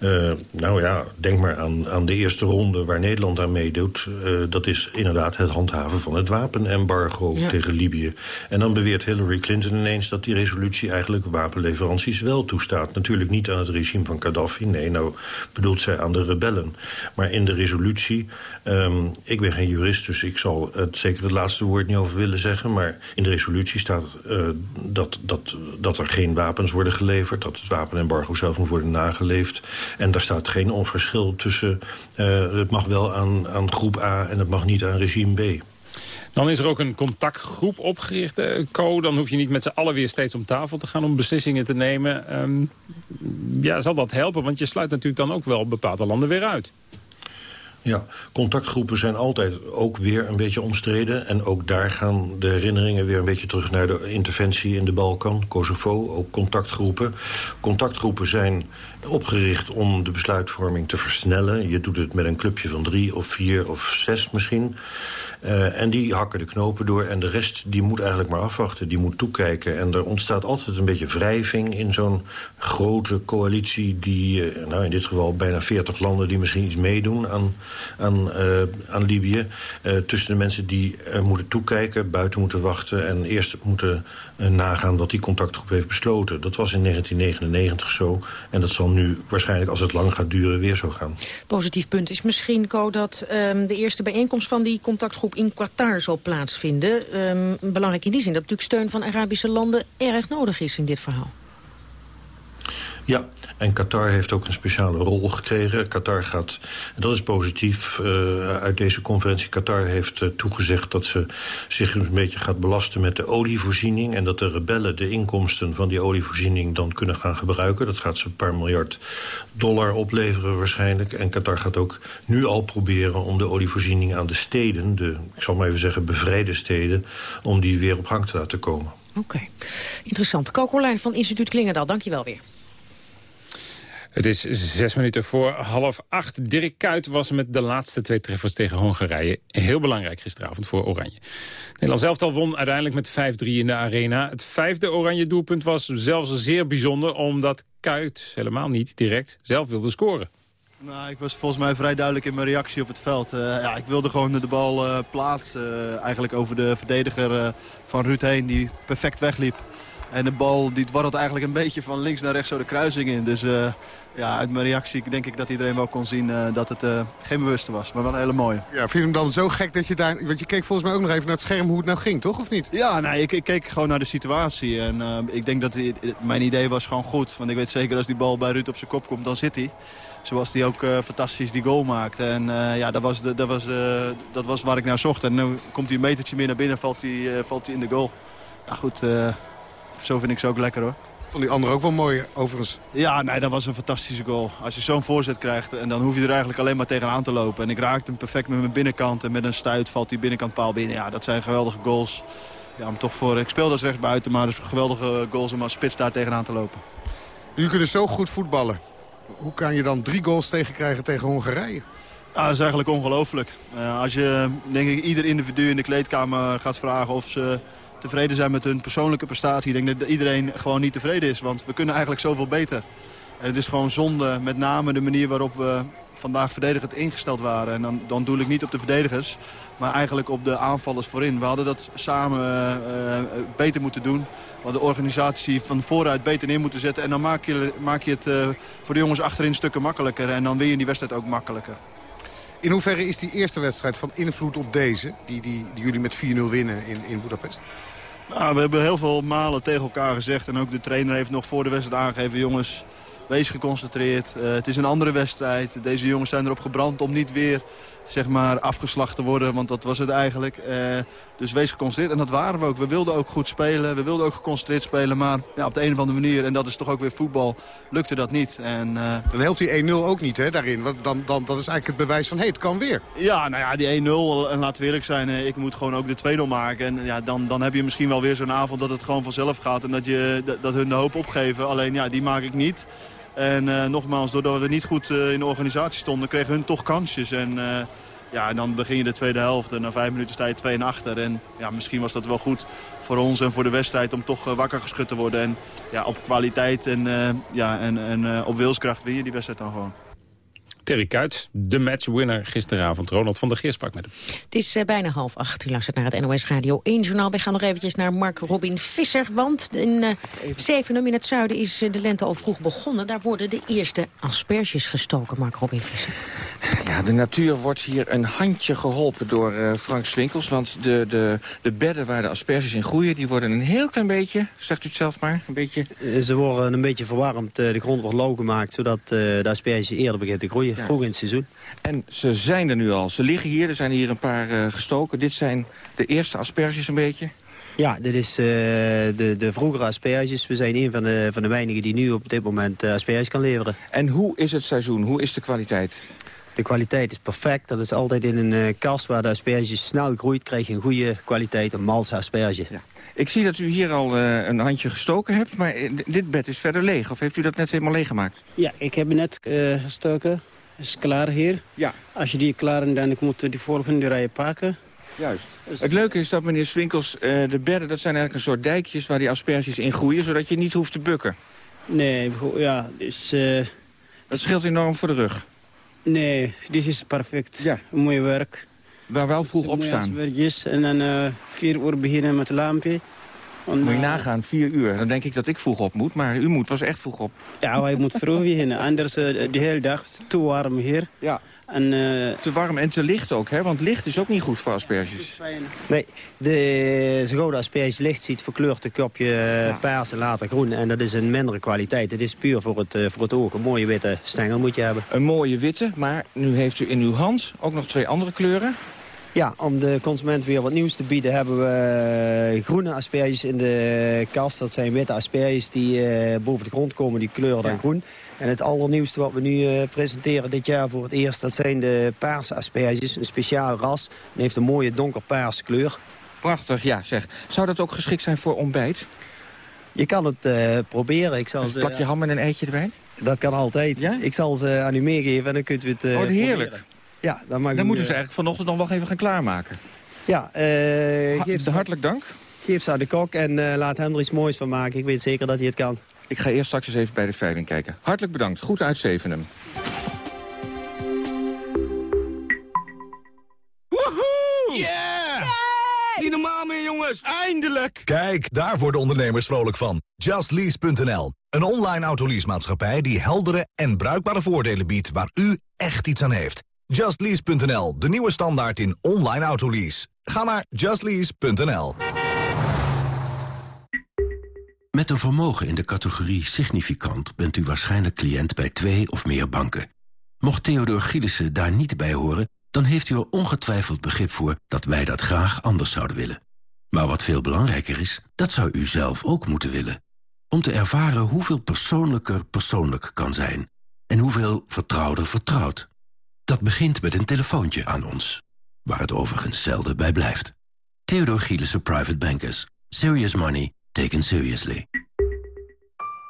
Uh, nou ja, denk maar aan, aan de eerste ronde waar Nederland aan meedoet. dat is inderdaad het handhaven van het wapenembargo ja. tegen Libië. En dan beweert Hillary Clinton ineens dat die resolutie... eigenlijk wapenleveranties wel toestaat. Natuurlijk niet aan het regime van Gaddafi. Nee, nou bedoelt zij aan de rebellen. Maar in de resolutie Um, ik ben geen jurist, dus ik zal het zeker het laatste woord niet over willen zeggen. Maar in de resolutie staat uh, dat, dat, dat er geen wapens worden geleverd. Dat het wapenembargo zelf moet worden nageleefd. En daar staat geen onverschil tussen... Uh, het mag wel aan, aan groep A en het mag niet aan regime B. Dan is er ook een contactgroep opgericht, uh, Co. Dan hoef je niet met z'n allen weer steeds om tafel te gaan om beslissingen te nemen. Um, ja, zal dat helpen? Want je sluit natuurlijk dan ook wel bepaalde landen weer uit. Ja, contactgroepen zijn altijd ook weer een beetje omstreden. En ook daar gaan de herinneringen weer een beetje terug naar de interventie in de Balkan. Kosovo, ook contactgroepen. Contactgroepen zijn opgericht om de besluitvorming te versnellen. Je doet het met een clubje van drie of vier of zes misschien. Uh, en die hakken de knopen door en de rest die moet eigenlijk maar afwachten. Die moet toekijken. En er ontstaat altijd een beetje wrijving in zo'n grote coalitie... die, uh, nou in dit geval bijna 40 landen die misschien iets meedoen aan, aan, uh, aan Libië. tussen de mensen die moeten toekijken, buiten moeten wachten... en eerst moeten nagaan wat die contactgroep heeft besloten. Dat was in 1999 zo. En dat zal nu waarschijnlijk, als het lang gaat duren, weer zo gaan. Positief punt is misschien, Co, dat um, de eerste bijeenkomst van die contactgroep in Qatar zal plaatsvinden. Um, belangrijk in die zin dat natuurlijk steun van Arabische landen erg nodig is in dit verhaal. Ja, en Qatar heeft ook een speciale rol gekregen. Qatar gaat, dat is positief uh, uit deze conferentie... Qatar heeft uh, toegezegd dat ze zich een beetje gaat belasten met de olievoorziening... en dat de rebellen de inkomsten van die olievoorziening dan kunnen gaan gebruiken. Dat gaat ze een paar miljard dollar opleveren waarschijnlijk. En Qatar gaat ook nu al proberen om de olievoorziening aan de steden... de, ik zal maar even zeggen, bevrijde steden... om die weer op gang te laten komen. Oké, okay. interessant. Kokolijn van Instituut Klingendal, dank je wel weer. Het is zes minuten voor half acht. Dirk Kuyt was met de laatste twee treffers tegen Hongarije. Heel belangrijk gisteravond voor Oranje. Nederland elftal won uiteindelijk met 5-3 in de arena. Het vijfde Oranje doelpunt was zelfs zeer bijzonder... omdat Kuyt helemaal niet direct zelf wilde scoren. Nou, ik was volgens mij vrij duidelijk in mijn reactie op het veld. Uh, ja, ik wilde gewoon de bal uh, plaatsen. Uh, eigenlijk over de verdediger van Ruud heen die perfect wegliep. En de bal die dwarrelt eigenlijk een beetje van links naar rechts zo de kruising in. Dus ja, uit mijn reactie denk ik dat iedereen wel kon zien uh, dat het uh, geen bewuste was. Maar wel een hele mooie. Ja, vind je hem dan zo gek dat je daar... Want je keek volgens mij ook nog even naar het scherm hoe het nou ging, toch? Of niet? Ja, nee, ik, ik keek gewoon naar de situatie. En uh, ik denk dat die, mijn idee was gewoon goed. Want ik weet zeker als die bal bij Ruud op zijn kop komt, dan zit hij. Zoals hij ook fantastisch die goal maakte. En ja, dat was, dat, was, dat was waar ik naar zocht. En nu komt hij een metertje meer naar binnen valt hij, valt hij in de goal. Ja goed, zo vind ik ze ook lekker hoor. Vond die andere ook wel mooi, overigens. Ja, nee, dat was een fantastische goal. Als je zo'n voorzet krijgt, en dan hoef je er eigenlijk alleen maar tegenaan te lopen. En ik raakte hem perfect met mijn binnenkant. En met een stuit valt die binnenkantpaal binnen. Ja, dat zijn geweldige goals. Ja, om toch voor, ik speel als rechtsbuiten, maar het is geweldige goals om als spits daar tegenaan te lopen. Jullie kunnen zo goed voetballen. Hoe kan je dan drie goals tegenkrijgen tegen Hongarije? Ja, dat is eigenlijk ongelooflijk. Uh, als je, denk ik, ieder individu in de kleedkamer gaat vragen of ze tevreden zijn met hun persoonlijke prestatie. Ik denk dat iedereen gewoon niet tevreden is, want we kunnen eigenlijk zoveel beter. En het is gewoon zonde, met name de manier waarop we vandaag verdedigend ingesteld waren. En dan, dan doe ik niet op de verdedigers, maar eigenlijk op de aanvallers voorin. We hadden dat samen uh, beter moeten doen. We hadden de organisatie van vooruit beter neer moeten zetten. En dan maak je, maak je het uh, voor de jongens achterin stukken makkelijker. En dan win je die wedstrijd ook makkelijker. In hoeverre is die eerste wedstrijd van invloed op deze... die, die, die jullie met 4-0 winnen in, in Budapest? Nou, we hebben heel veel malen tegen elkaar gezegd. En ook de trainer heeft nog voor de wedstrijd aangegeven... jongens, wees geconcentreerd. Uh, het is een andere wedstrijd. Deze jongens zijn erop gebrand om niet weer zeg maar, afgeslacht te worden. Want dat was het eigenlijk. Uh, dus wees geconcentreerd. En dat waren we ook. We wilden ook goed spelen. We wilden ook geconcentreerd spelen. Maar ja, op de een of andere manier, en dat is toch ook weer voetbal, lukte dat niet. En, uh, dan helpt die 1-0 ook niet hè, daarin. Want dan, dan, dat is eigenlijk het bewijs van, hé, hey, het kan weer. Ja, nou ja, die 1-0. En laten we eerlijk zijn, ik moet gewoon ook de 2-0 maken. En ja, dan, dan heb je misschien wel weer zo'n avond dat het gewoon vanzelf gaat. En dat, je, dat, dat hun de hoop opgeven. Alleen ja, die maak ik niet. En uh, nogmaals, doordat we niet goed uh, in de organisatie stonden, kregen hun toch kansjes. En uh, ja, en dan begin je de tweede helft en na vijf minuten sta je 2 en achter. En ja, misschien was dat wel goed voor ons en voor de wedstrijd om toch wakker geschud te worden. En ja, op kwaliteit en, ja, en, en op wilskracht win je die wedstrijd dan gewoon. Terry Kuyt, de matchwinner gisteravond. Ronald van der Geer sprak met hem. Het is uh, bijna half acht. U luistert naar het NOS Radio 1 journaal. We gaan nog eventjes naar Mark Robin Visser. Want in uh, Zevenum in het zuiden is uh, de lente al vroeg begonnen. Daar worden de eerste asperges gestoken, Mark Robin Visser. Ja, de natuur wordt hier een handje geholpen door uh, Frank Swinkels. Want de, de, de bedden waar de asperges in groeien... die worden een heel klein beetje, zegt u het zelf maar, een beetje... Ze worden een beetje verwarmd. De grond wordt lauw gemaakt... zodat de asperges eerder beginnen te groeien ja. vroeg in het seizoen. En ze zijn er nu al. Ze liggen hier. Er zijn hier een paar uh, gestoken. Dit zijn de eerste asperges een beetje. Ja, dit is uh, de, de vroegere asperges. We zijn een van de, van de weinigen die nu op dit moment uh, asperges kan leveren. En hoe is het seizoen? Hoe is de kwaliteit? De kwaliteit is perfect. Dat is altijd in een uh, kast waar de asperges snel groeit... krijg je een goede kwaliteit, een malse asperge. Ja. Ik zie dat u hier al uh, een handje gestoken hebt, maar dit bed is verder leeg. Of heeft u dat net helemaal leeggemaakt? Ja, ik heb net uh, gestoken is klaar hier. Ja. Als je die klaar en dan moet die volgende rijen pakken. Juist. Dus... Het leuke is dat, meneer Swinkels, uh, de bedden dat zijn eigenlijk een soort dijkjes waar die asperges in groeien, zodat je niet hoeft te bukken. Nee, ja, dus... Uh, dat scheelt enorm voor de rug. Nee, dit is perfect. Ja. Mooi werk. Waar wel vroeg opstaan. En dan uh, vier uur beginnen met het lampje. Want, moet je nagaan, vier uur. Dan denk ik dat ik vroeg op moet, maar u moet pas echt vroeg op. Ja, wij moeten vroeg beginnen. Anders uh, de hele dag te warm hier. Ja. En, uh, te warm en te licht ook, hè? Want licht is ook niet goed voor asperges. Nee, de zodra asperges licht ziet verkleurt het kopje ja. paars en later groen. En dat is een mindere kwaliteit. Het is puur voor het, voor het oog. Een mooie witte stengel moet je hebben. Een mooie witte, maar nu heeft u in uw hand ook nog twee andere kleuren. Ja, om de consument weer wat nieuws te bieden hebben we groene asperges in de kast. Dat zijn witte asperges die uh, boven de grond komen, die kleuren dan ja. groen. En het allernieuwste wat we nu uh, presenteren dit jaar voor het eerst... dat zijn de paarse asperges, een speciaal ras. Die heeft een mooie donkerpaarse kleur. Prachtig, ja zeg. Zou dat ook geschikt zijn voor ontbijt? Je kan het uh, proberen. Ik zal dus plak je ham en een eitje erbij? Dat kan altijd. Ja? Ik zal ze aan u meegeven en dan kunt u het Oh, heerlijk. Proberen. Ja, dan, dan u, moeten ze eigenlijk vanochtend nog wel even gaan klaarmaken. Ja, uh, geef ha hartelijk dank. Geef ze aan de kok en uh, laat hem er iets moois van maken. Ik weet zeker dat hij het kan. Ik ga eerst straks eens even bij de veiling kijken. Hartelijk bedankt. Goed uit Zevenum. Woehoe! Yeah! Niet normaal meer, jongens. Eindelijk! Kijk, daar worden ondernemers vrolijk van. JustLease.nl. Een online autoleasemaatschappij die heldere en bruikbare voordelen biedt... waar u echt iets aan heeft. JustLease.nl, de nieuwe standaard in online autolease. Ga naar justlease.nl. Met een vermogen in de categorie significant... bent u waarschijnlijk cliënt bij twee of meer banken. Mocht Theodor Gielissen daar niet bij horen... dan heeft u er ongetwijfeld begrip voor dat wij dat graag anders zouden willen. Maar wat veel belangrijker is, dat zou u zelf ook moeten willen. Om te ervaren hoeveel persoonlijker persoonlijk kan zijn... en hoeveel vertrouwder vertrouwd. Dat begint met een telefoontje aan ons, waar het overigens zelden bij blijft. Theodor Gielissen Private Bankers. Serious money taken seriously.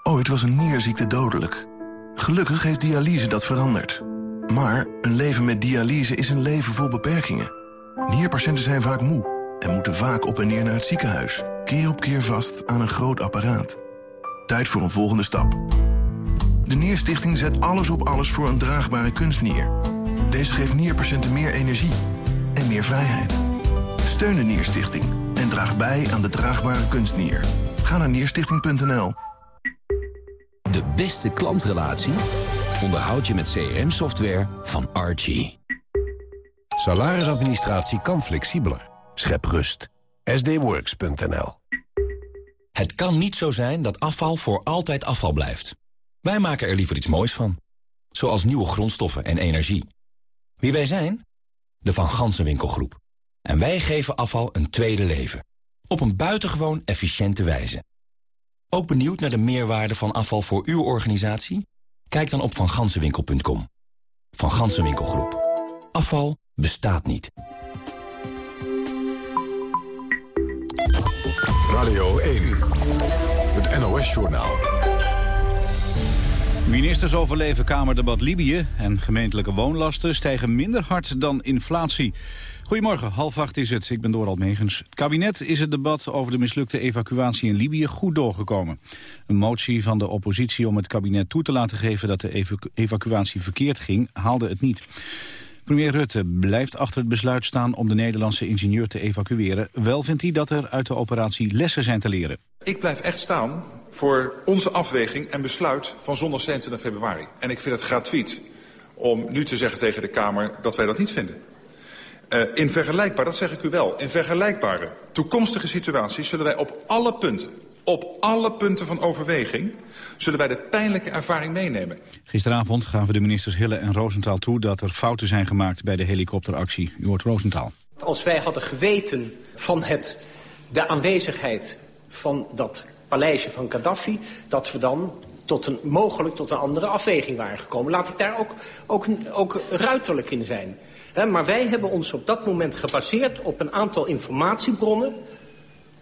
Ooit was een nierziekte dodelijk. Gelukkig Gelukkig heeft dialyse dat veranderd. Maar een leven met dialyse is een leven vol beperkingen. Nierpatiënten zijn vaak moe en moeten vaak op en neer naar het ziekenhuis. Keer op keer vast aan een groot apparaat. Tijd voor een volgende stap. De Nierstichting zet alles op alles voor een draagbare kunstnier. Deze geeft nierpatiënten meer energie en meer vrijheid. Steun de Nierstichting en draag bij aan de draagbare kunstnier. Ga naar nierstichting.nl. De beste klantrelatie onderhoud je met CRM-software van Archie. Salarisadministratie kan flexibeler. Schep rust. sdworks.nl Het kan niet zo zijn dat afval voor altijd afval blijft. Wij maken er liever iets moois van. Zoals nieuwe grondstoffen en energie. Wie wij zijn? De Van Gansenwinkelgroep. En wij geven afval een tweede leven. Op een buitengewoon efficiënte wijze. Ook benieuwd naar de meerwaarde van afval voor uw organisatie? Kijk dan op vangansenwinkel.com. Van Gansenwinkelgroep. Afval bestaat niet. Radio 1. Het NOS-journaal. Ministers overleven Kamerdebat Libië en gemeentelijke woonlasten stijgen minder hard dan inflatie. Goedemorgen, half acht is het. Ik ben Doral Megens. Het kabinet is het debat over de mislukte evacuatie in Libië goed doorgekomen. Een motie van de oppositie om het kabinet toe te laten geven dat de evacuatie verkeerd ging, haalde het niet. Premier Rutte blijft achter het besluit staan om de Nederlandse ingenieur te evacueren. Wel vindt hij dat er uit de operatie lessen zijn te leren. Ik blijf echt staan voor onze afweging en besluit van zondag 27 februari. En ik vind het gratuit om nu te zeggen tegen de Kamer dat wij dat niet vinden. Uh, in vergelijkbaar, dat zeg ik u wel, in vergelijkbare toekomstige situaties zullen wij op alle punten, op alle punten van overweging, zullen wij de pijnlijke ervaring meenemen. Gisteravond gaven de ministers Hille en Roosentaal toe dat er fouten zijn gemaakt bij de helikopteractie. U hoort Roosentaal. Als wij hadden geweten van het, de aanwezigheid van dat paleisje van Gaddafi, dat we dan tot een, mogelijk tot een andere afweging waren gekomen. Laat ik daar ook, ook, ook ruiterlijk in zijn. Maar wij hebben ons op dat moment gebaseerd op een aantal informatiebronnen.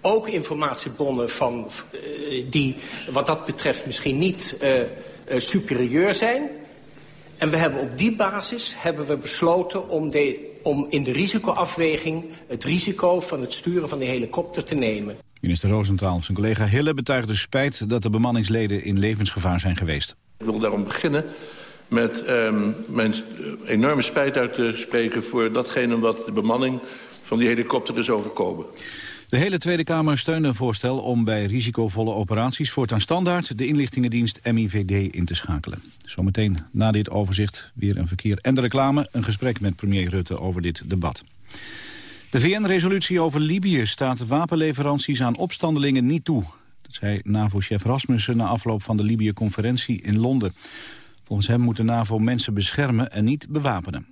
Ook informatiebronnen van, uh, die wat dat betreft misschien niet uh, uh, superieur zijn. En we hebben op die basis hebben we besloten om, de, om in de risicoafweging... het risico van het sturen van de helikopter te nemen. Minister Roosentaal, zijn collega Hille betuigde spijt... dat de bemanningsleden in levensgevaar zijn geweest. Ik wil daarom beginnen met um, mijn enorme spijt uit te spreken... voor datgene wat de bemanning van die helikopter is overkomen. De hele Tweede Kamer steunde een voorstel om bij risicovolle operaties... voortaan standaard de inlichtingendienst MIVD in te schakelen. Zometeen na dit overzicht weer een verkeer en de reclame... een gesprek met premier Rutte over dit debat. De VN-resolutie over Libië staat wapenleveranties aan opstandelingen niet toe. Dat zei NAVO-chef Rasmussen na afloop van de Libië-conferentie in Londen. Volgens hem moet de NAVO mensen beschermen en niet bewapenen.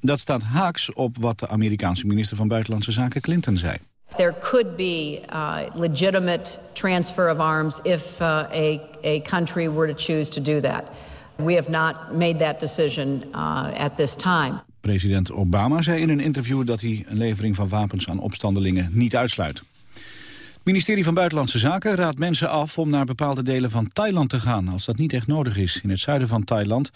Dat staat haaks op wat de Amerikaanse minister van Buitenlandse Zaken Clinton zei. There could be uh, legitimate transfer of arms if uh, a, a country were to choose to do that. We have not made that decision uh, at this time. President Obama zei in een interview dat hij een levering van wapens aan opstandelingen niet uitsluit. Het ministerie van Buitenlandse Zaken raadt mensen af om naar bepaalde delen van Thailand te gaan als dat niet echt nodig is. In het zuiden van Thailand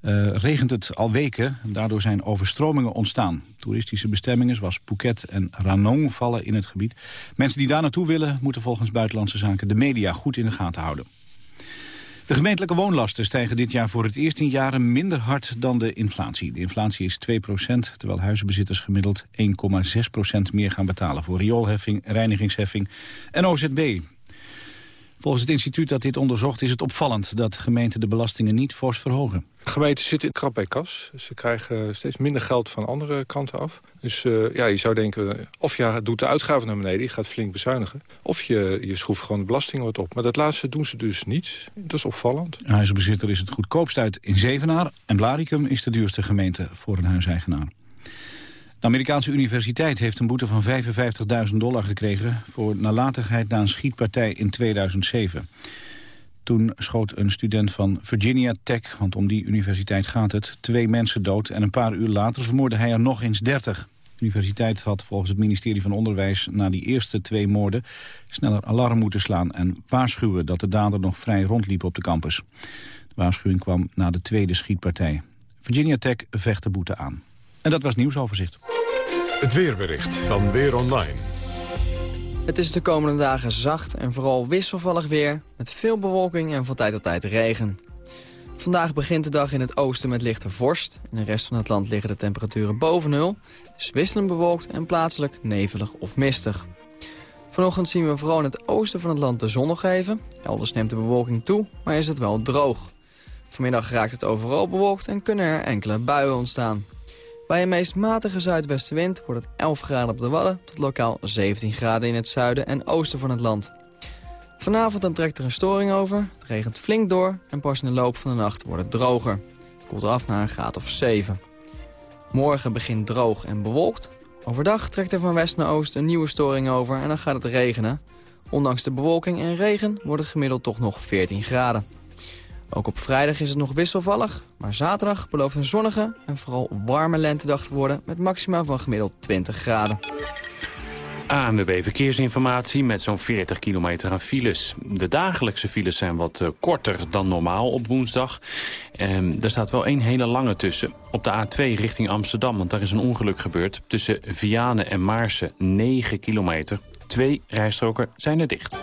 uh, regent het al weken. Daardoor zijn overstromingen ontstaan. Toeristische bestemmingen zoals Phuket en Ranong vallen in het gebied. Mensen die daar naartoe willen moeten volgens Buitenlandse Zaken de media goed in de gaten houden. De gemeentelijke woonlasten stijgen dit jaar voor het eerst in jaren minder hard dan de inflatie. De inflatie is 2% terwijl huizenbezitters gemiddeld 1,6% meer gaan betalen voor rioolheffing, reinigingsheffing en OZB. Volgens het instituut dat dit onderzocht is het opvallend dat gemeenten de belastingen niet fors verhogen. Gemeenten zitten krap bij kas. Ze krijgen steeds minder geld van andere kanten af. Dus uh, ja, je zou denken, of je doet de uitgaven naar beneden, je gaat flink bezuinigen. Of je, je schroeft gewoon de belasting wat op. Maar dat laatste doen ze dus niet. Dat is opvallend. Huizenbezitter is het goedkoopst uit in Zevenaar. En Blaricum is de duurste gemeente voor een huiseigenaar. De Amerikaanse universiteit heeft een boete van 55.000 dollar gekregen... voor nalatigheid na een schietpartij in 2007. Toen schoot een student van Virginia Tech, want om die universiteit gaat het... twee mensen dood en een paar uur later vermoordde hij er nog eens 30. De universiteit had volgens het ministerie van Onderwijs... na die eerste twee moorden sneller alarm moeten slaan... en waarschuwen dat de dader nog vrij rondliep op de campus. De waarschuwing kwam na de tweede schietpartij. Virginia Tech vecht de boete aan. En dat was nieuwsoverzicht. Het weerbericht van Weer Online. Het is de komende dagen zacht en vooral wisselvallig weer... met veel bewolking en van tijd tot tijd regen. Vandaag begint de dag in het oosten met lichte vorst. In de rest van het land liggen de temperaturen boven nul. Het is wisselend bewolkt en plaatselijk nevelig of mistig. Vanochtend zien we vooral in het oosten van het land de zon nog even. Elders neemt de bewolking toe, maar is het wel droog. Vanmiddag raakt het overal bewolkt en kunnen er enkele buien ontstaan. Bij een meest matige zuidwestenwind wordt het 11 graden op de Wadden... tot lokaal 17 graden in het zuiden en oosten van het land. Vanavond dan trekt er een storing over, het regent flink door... en pas in de loop van de nacht wordt het droger. Het koelt af naar een graad of 7. Morgen begint droog en bewolkt. Overdag trekt er van west naar oost een nieuwe storing over en dan gaat het regenen. Ondanks de bewolking en regen wordt het gemiddeld toch nog 14 graden. Ook op vrijdag is het nog wisselvallig, maar zaterdag belooft een zonnige en vooral warme lentedag te worden met maxima van gemiddeld 20 graden. ANWB Verkeersinformatie met zo'n 40 kilometer aan files. De dagelijkse files zijn wat uh, korter dan normaal op woensdag. Um, er staat wel één hele lange tussen. Op de A2 richting Amsterdam, want daar is een ongeluk gebeurd. Tussen Vianen en Maarsen 9 kilometer. Twee rijstroken zijn er dicht.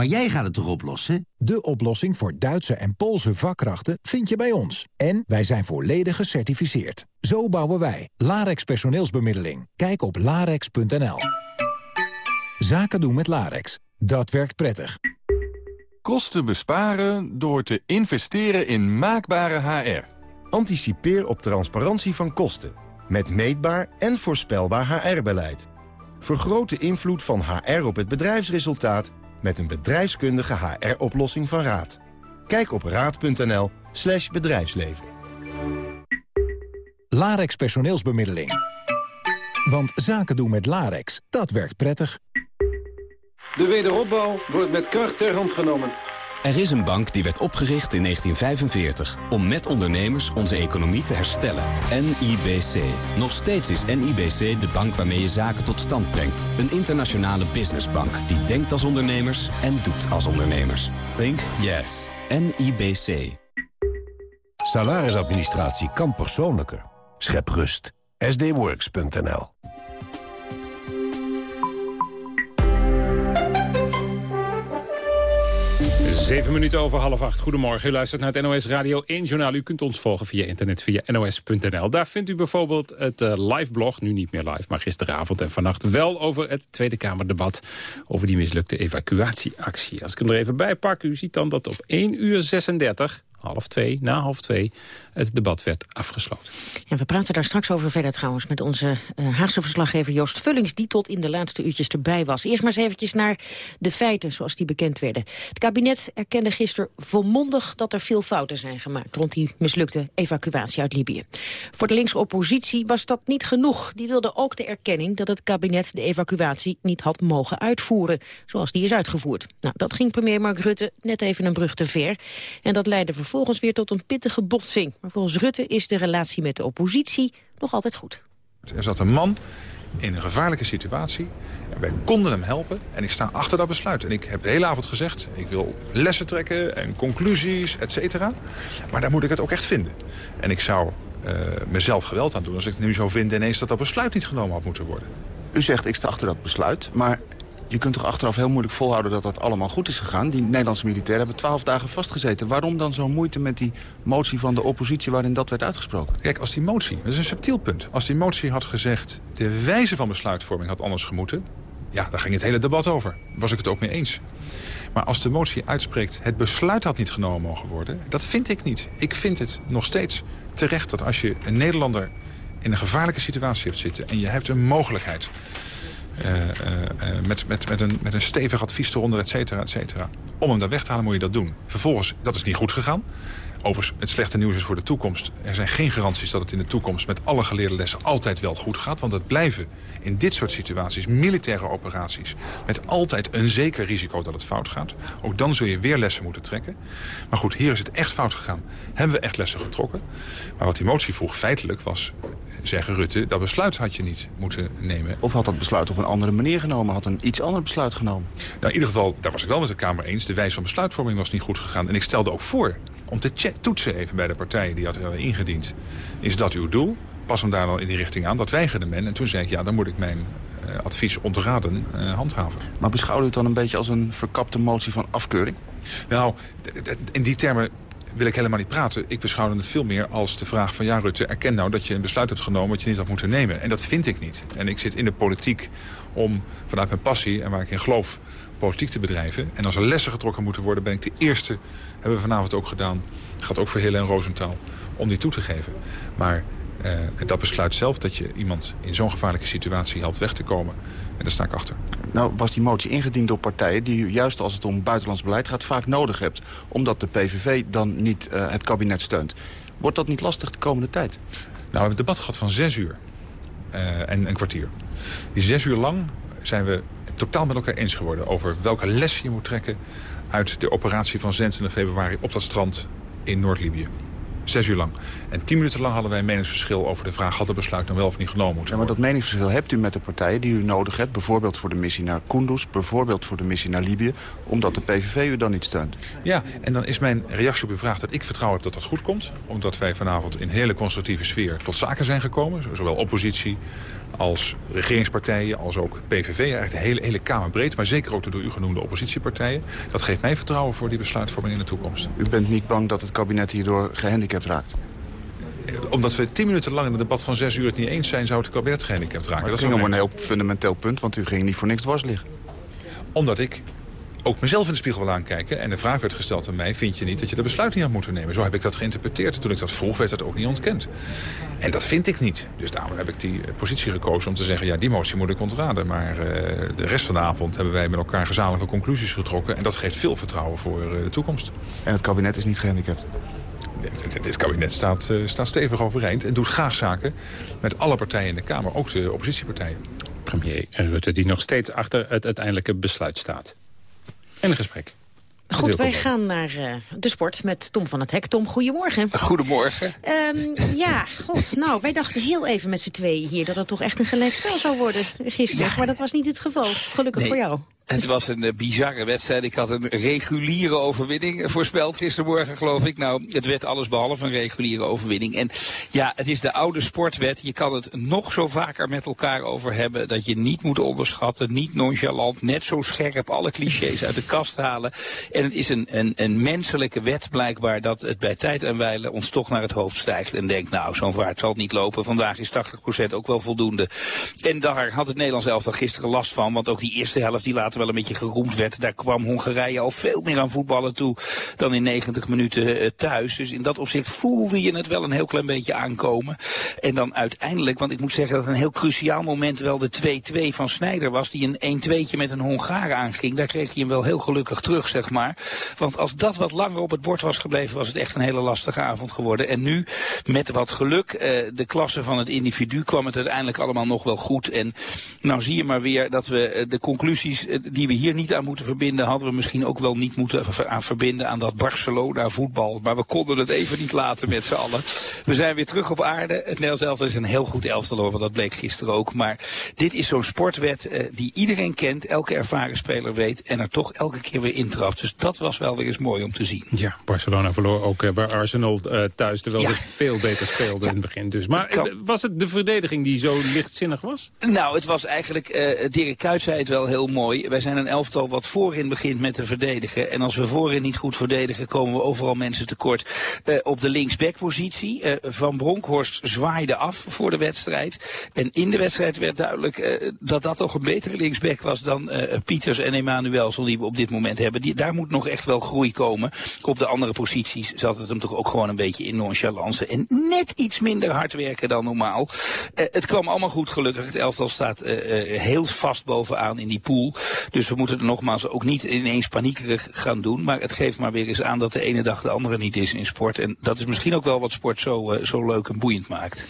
Maar jij gaat het toch oplossen? De oplossing voor Duitse en Poolse vakkrachten vind je bij ons. En wij zijn volledig gecertificeerd. Zo bouwen wij. Larex personeelsbemiddeling. Kijk op larex.nl. Zaken doen met Larex. Dat werkt prettig. Kosten besparen door te investeren in maakbare HR. Anticipeer op transparantie van kosten. Met meetbaar en voorspelbaar HR-beleid. Vergroot de invloed van HR op het bedrijfsresultaat met een bedrijfskundige HR-oplossing van Raad. Kijk op raad.nl slash bedrijfsleven. Larex personeelsbemiddeling. Want zaken doen met Larex, dat werkt prettig. De wederopbouw wordt met kracht ter hand genomen. Er is een bank die werd opgericht in 1945 om met ondernemers onze economie te herstellen. NIBC. Nog steeds is NIBC de bank waarmee je zaken tot stand brengt. Een internationale businessbank die denkt als ondernemers en doet als ondernemers. Think yes. NIBC. Salarisadministratie kan persoonlijker. Schep rust. sdworks.nl Zeven minuten over half acht. Goedemorgen, u luistert naar het NOS Radio 1 Journaal. U kunt ons volgen via internet, via nos.nl. Daar vindt u bijvoorbeeld het uh, live blog, nu niet meer live... maar gisteravond en vannacht wel over het Tweede Kamerdebat... over die mislukte evacuatieactie. Als ik hem er even bij pak, u ziet dan dat op 1 uur 36 half twee, na half twee, het debat werd afgesloten. Ja, we praten daar straks over verder trouwens met onze uh, Haagse verslaggever Joost Vullings... die tot in de laatste uurtjes erbij was. Eerst maar eens eventjes naar de feiten zoals die bekend werden. Het kabinet erkende gisteren volmondig dat er veel fouten zijn gemaakt... rond die mislukte evacuatie uit Libië. Voor de linkse oppositie was dat niet genoeg. Die wilde ook de erkenning dat het kabinet de evacuatie niet had mogen uitvoeren... zoals die is uitgevoerd. Nou, dat ging premier Mark Rutte net even een brug te ver. En dat leidde vervolgens weer tot een pittige botsing. Maar volgens Rutte is de relatie met de oppositie nog altijd goed. Er zat een man in een gevaarlijke situatie. Wij konden hem helpen en ik sta achter dat besluit. En ik heb de hele avond gezegd, ik wil lessen trekken en conclusies, et cetera. Maar daar moet ik het ook echt vinden. En ik zou uh, mezelf geweld aan doen als ik nu zou vinden ineens dat dat besluit niet genomen had moeten worden. U zegt, ik sta achter dat besluit, maar je kunt toch achteraf heel moeilijk volhouden dat dat allemaal goed is gegaan. Die Nederlandse militairen hebben twaalf dagen vastgezeten. Waarom dan zo'n moeite met die motie van de oppositie waarin dat werd uitgesproken? Kijk, als die motie, dat is een subtiel punt. Als die motie had gezegd, de wijze van besluitvorming had anders gemoeten... ja, daar ging het hele debat over. Was ik het ook mee eens. Maar als de motie uitspreekt, het besluit had niet genomen mogen worden... dat vind ik niet. Ik vind het nog steeds terecht dat als je een Nederlander in een gevaarlijke situatie hebt zitten... en je hebt een mogelijkheid eh, eh, met, met, met, een, met een stevig advies eronder, et cetera, et cetera. Om hem daar weg te halen moet je dat doen. Vervolgens, dat is niet goed gegaan. Overigens, het slechte nieuws is voor de toekomst. Er zijn geen garanties dat het in de toekomst met alle geleerde lessen altijd wel goed gaat. Want het blijven in dit soort situaties militaire operaties... met altijd een zeker risico dat het fout gaat. Ook dan zul je weer lessen moeten trekken. Maar goed, hier is het echt fout gegaan. Hebben we echt lessen getrokken. Maar wat die motie vroeg feitelijk was... zeggen Rutte, dat besluit had je niet moeten nemen. Of had dat besluit op een andere manier genomen? Had een iets ander besluit genomen? Nou, in ieder geval, daar was ik wel met de Kamer eens. De wijze van besluitvorming was niet goed gegaan. En ik stelde ook voor om te toetsen even bij de partijen die hadden ingediend. Is dat uw doel? Pas hem daar dan in die richting aan. Dat weigerde men. En toen zei ik, ja, dan moet ik mijn uh, advies ontraden uh, handhaven. Maar beschouwde u het dan een beetje als een verkapte motie van afkeuring? Nou, in die termen wil ik helemaal niet praten. Ik beschouwde het veel meer als de vraag van... ja, Rutte, erken nou dat je een besluit hebt genomen... wat je niet had moeten nemen. En dat vind ik niet. En ik zit in de politiek om vanuit mijn passie... en waar ik in geloof politiek te bedrijven. En als er lessen getrokken moeten worden, ben ik de eerste... hebben we vanavond ook gedaan, gaat ook voor Hille en Rosenthal... om die toe te geven. Maar uh, dat besluit zelf dat je iemand in zo'n gevaarlijke situatie helpt weg te komen... en daar sta ik achter. Nou was die motie ingediend door partijen die u juist als het om buitenlands beleid gaat... vaak nodig hebt, omdat de PVV dan niet uh, het kabinet steunt. Wordt dat niet lastig de komende tijd? Nou, we hebben een debat gehad van zes uur uh, en een kwartier. Die zes uur lang zijn we totaal met elkaar eens geworden... over welke les je moet trekken uit de operatie van 26 februari op dat strand in Noord-Libië. Zes uur lang. En tien minuten lang hadden wij een meningsverschil over de vraag... had het besluit dan wel of niet genomen moeten ja, maar dat meningsverschil hebt u met de partijen die u nodig hebt... bijvoorbeeld voor de missie naar Kunduz, bijvoorbeeld voor de missie naar Libië... omdat de PVV u dan niet steunt. Ja, en dan is mijn reactie op uw vraag dat ik vertrouw heb dat dat goed komt. Omdat wij vanavond in hele constructieve sfeer tot zaken zijn gekomen. Zowel oppositie als regeringspartijen, als ook PVV. Eigenlijk de hele, hele Kamer breed, maar zeker ook de door u genoemde oppositiepartijen. Dat geeft mij vertrouwen voor die besluitvorming in de toekomst. U bent niet bang dat het kabinet hierdoor gehandicapt raakt? Omdat we tien minuten lang in het debat van zes uur het niet eens zijn... zou het kabinet gehandicapt raken. Maar dat ging om een heel fundamenteel punt, want u ging niet voor niks dwars liggen. Omdat ik ook mezelf in de spiegel wil aankijken. En de vraag werd gesteld aan mij, vind je niet dat je de besluit niet had moeten nemen? Zo heb ik dat geïnterpreteerd. Toen ik dat vroeg, werd dat ook niet ontkend. En dat vind ik niet. Dus daarom heb ik die positie gekozen om te zeggen... ja, die motie moet ik ontraden. Maar uh, de rest van de avond hebben wij met elkaar gezamenlijke conclusies getrokken. En dat geeft veel vertrouwen voor uh, de toekomst. En het kabinet is niet gehandicapt? Dit, dit kabinet staat, uh, staat stevig overeind en doet graag zaken met alle partijen in de Kamer, ook de oppositiepartijen. Premier Rutte, die nog steeds achter het uiteindelijke besluit staat. En een gesprek. Goed, wij gaan naar uh, de sport met Tom van het Hek. Tom, goedemorgen. Goedemorgen. Um, ja, god, nou, wij dachten heel even met z'n tweeën hier... dat het toch echt een gelijkspel zou worden gisteren. Ja. Maar dat was niet het geval, gelukkig nee. voor jou. Het was een uh, bizarre wedstrijd. Ik had een reguliere overwinning voorspeld gistermorgen, geloof ik. Nou, het werd alles behalve een reguliere overwinning. En ja, het is de oude sportwet. Je kan het nog zo vaker met elkaar over hebben... dat je niet moet onderschatten, niet nonchalant, net zo scherp... alle clichés uit de kast halen. En het is een, een, een menselijke wet blijkbaar... dat het bij tijd en wijle ons toch naar het hoofd stijgt... en denkt, nou, zo'n vaart zal het niet lopen. Vandaag is 80% ook wel voldoende. En daar had het Nederlands elftal gisteren last van... want ook die eerste helft die later wel een beetje geroemd werd. Daar kwam Hongarije al veel meer aan voetballen toe dan in 90 minuten uh, thuis. Dus in dat opzicht voelde je het wel een heel klein beetje aankomen. En dan uiteindelijk, want ik moet zeggen dat een heel cruciaal moment wel de 2-2 van Snijder was. Die een 1-2'tje met een Hongaar aanging. Daar kreeg hij hem wel heel gelukkig terug, zeg maar. Want als dat wat langer op het bord was gebleven, was het echt een hele lastige avond geworden. En nu, met wat geluk, uh, de klasse van het individu, kwam het uiteindelijk allemaal nog wel goed. En nou zie je maar weer dat we uh, de conclusies die we hier niet aan moeten verbinden, hadden we misschien ook wel niet moeten aan verbinden aan dat Barcelona voetbal. Maar we konden het even niet laten met z'n allen. We zijn weer terug op aarde. Het Nederlands elftal is een heel goed elftal hoor, want dat bleek gisteren ook. Maar dit is zo'n sportwet uh, die iedereen kent, elke ervaren speler weet en er toch elke keer weer intrapt. Dus dat was wel weer eens mooi om te zien. Ja, Barcelona verloor ook uh, bij Arsenal uh, thuis, terwijl ja. ze veel beter speelden ja. in het begin. Dus. Maar kan... was het de verdediging die zo lichtzinnig was? Nou, het was eigenlijk, Dirk Kuyt zei het wel heel mooi. Wij wij zijn een elftal wat voorin begint met te verdedigen. En als we voorin niet goed verdedigen, komen we overal mensen tekort. Uh, op de linksbackpositie. Uh, Van Bronckhorst zwaaide af voor de wedstrijd. En in de wedstrijd werd duidelijk uh, dat dat toch een betere linksback was dan Pieters en Emanuelson die we op dit moment hebben. Die, daar moet nog echt wel groei komen. Op de andere posities zat het hem toch ook gewoon een beetje in nonchalance. En net iets minder hard werken dan normaal. het kwam allemaal goed gelukkig. Het elftal staat heel vast bovenaan in die pool. Dus we moeten er nogmaals ook niet ineens paniekerig gaan doen. Maar het geeft maar weer eens aan dat de ene dag de andere niet is in sport. En dat is misschien ook wel wat sport zo, uh, zo leuk en boeiend maakt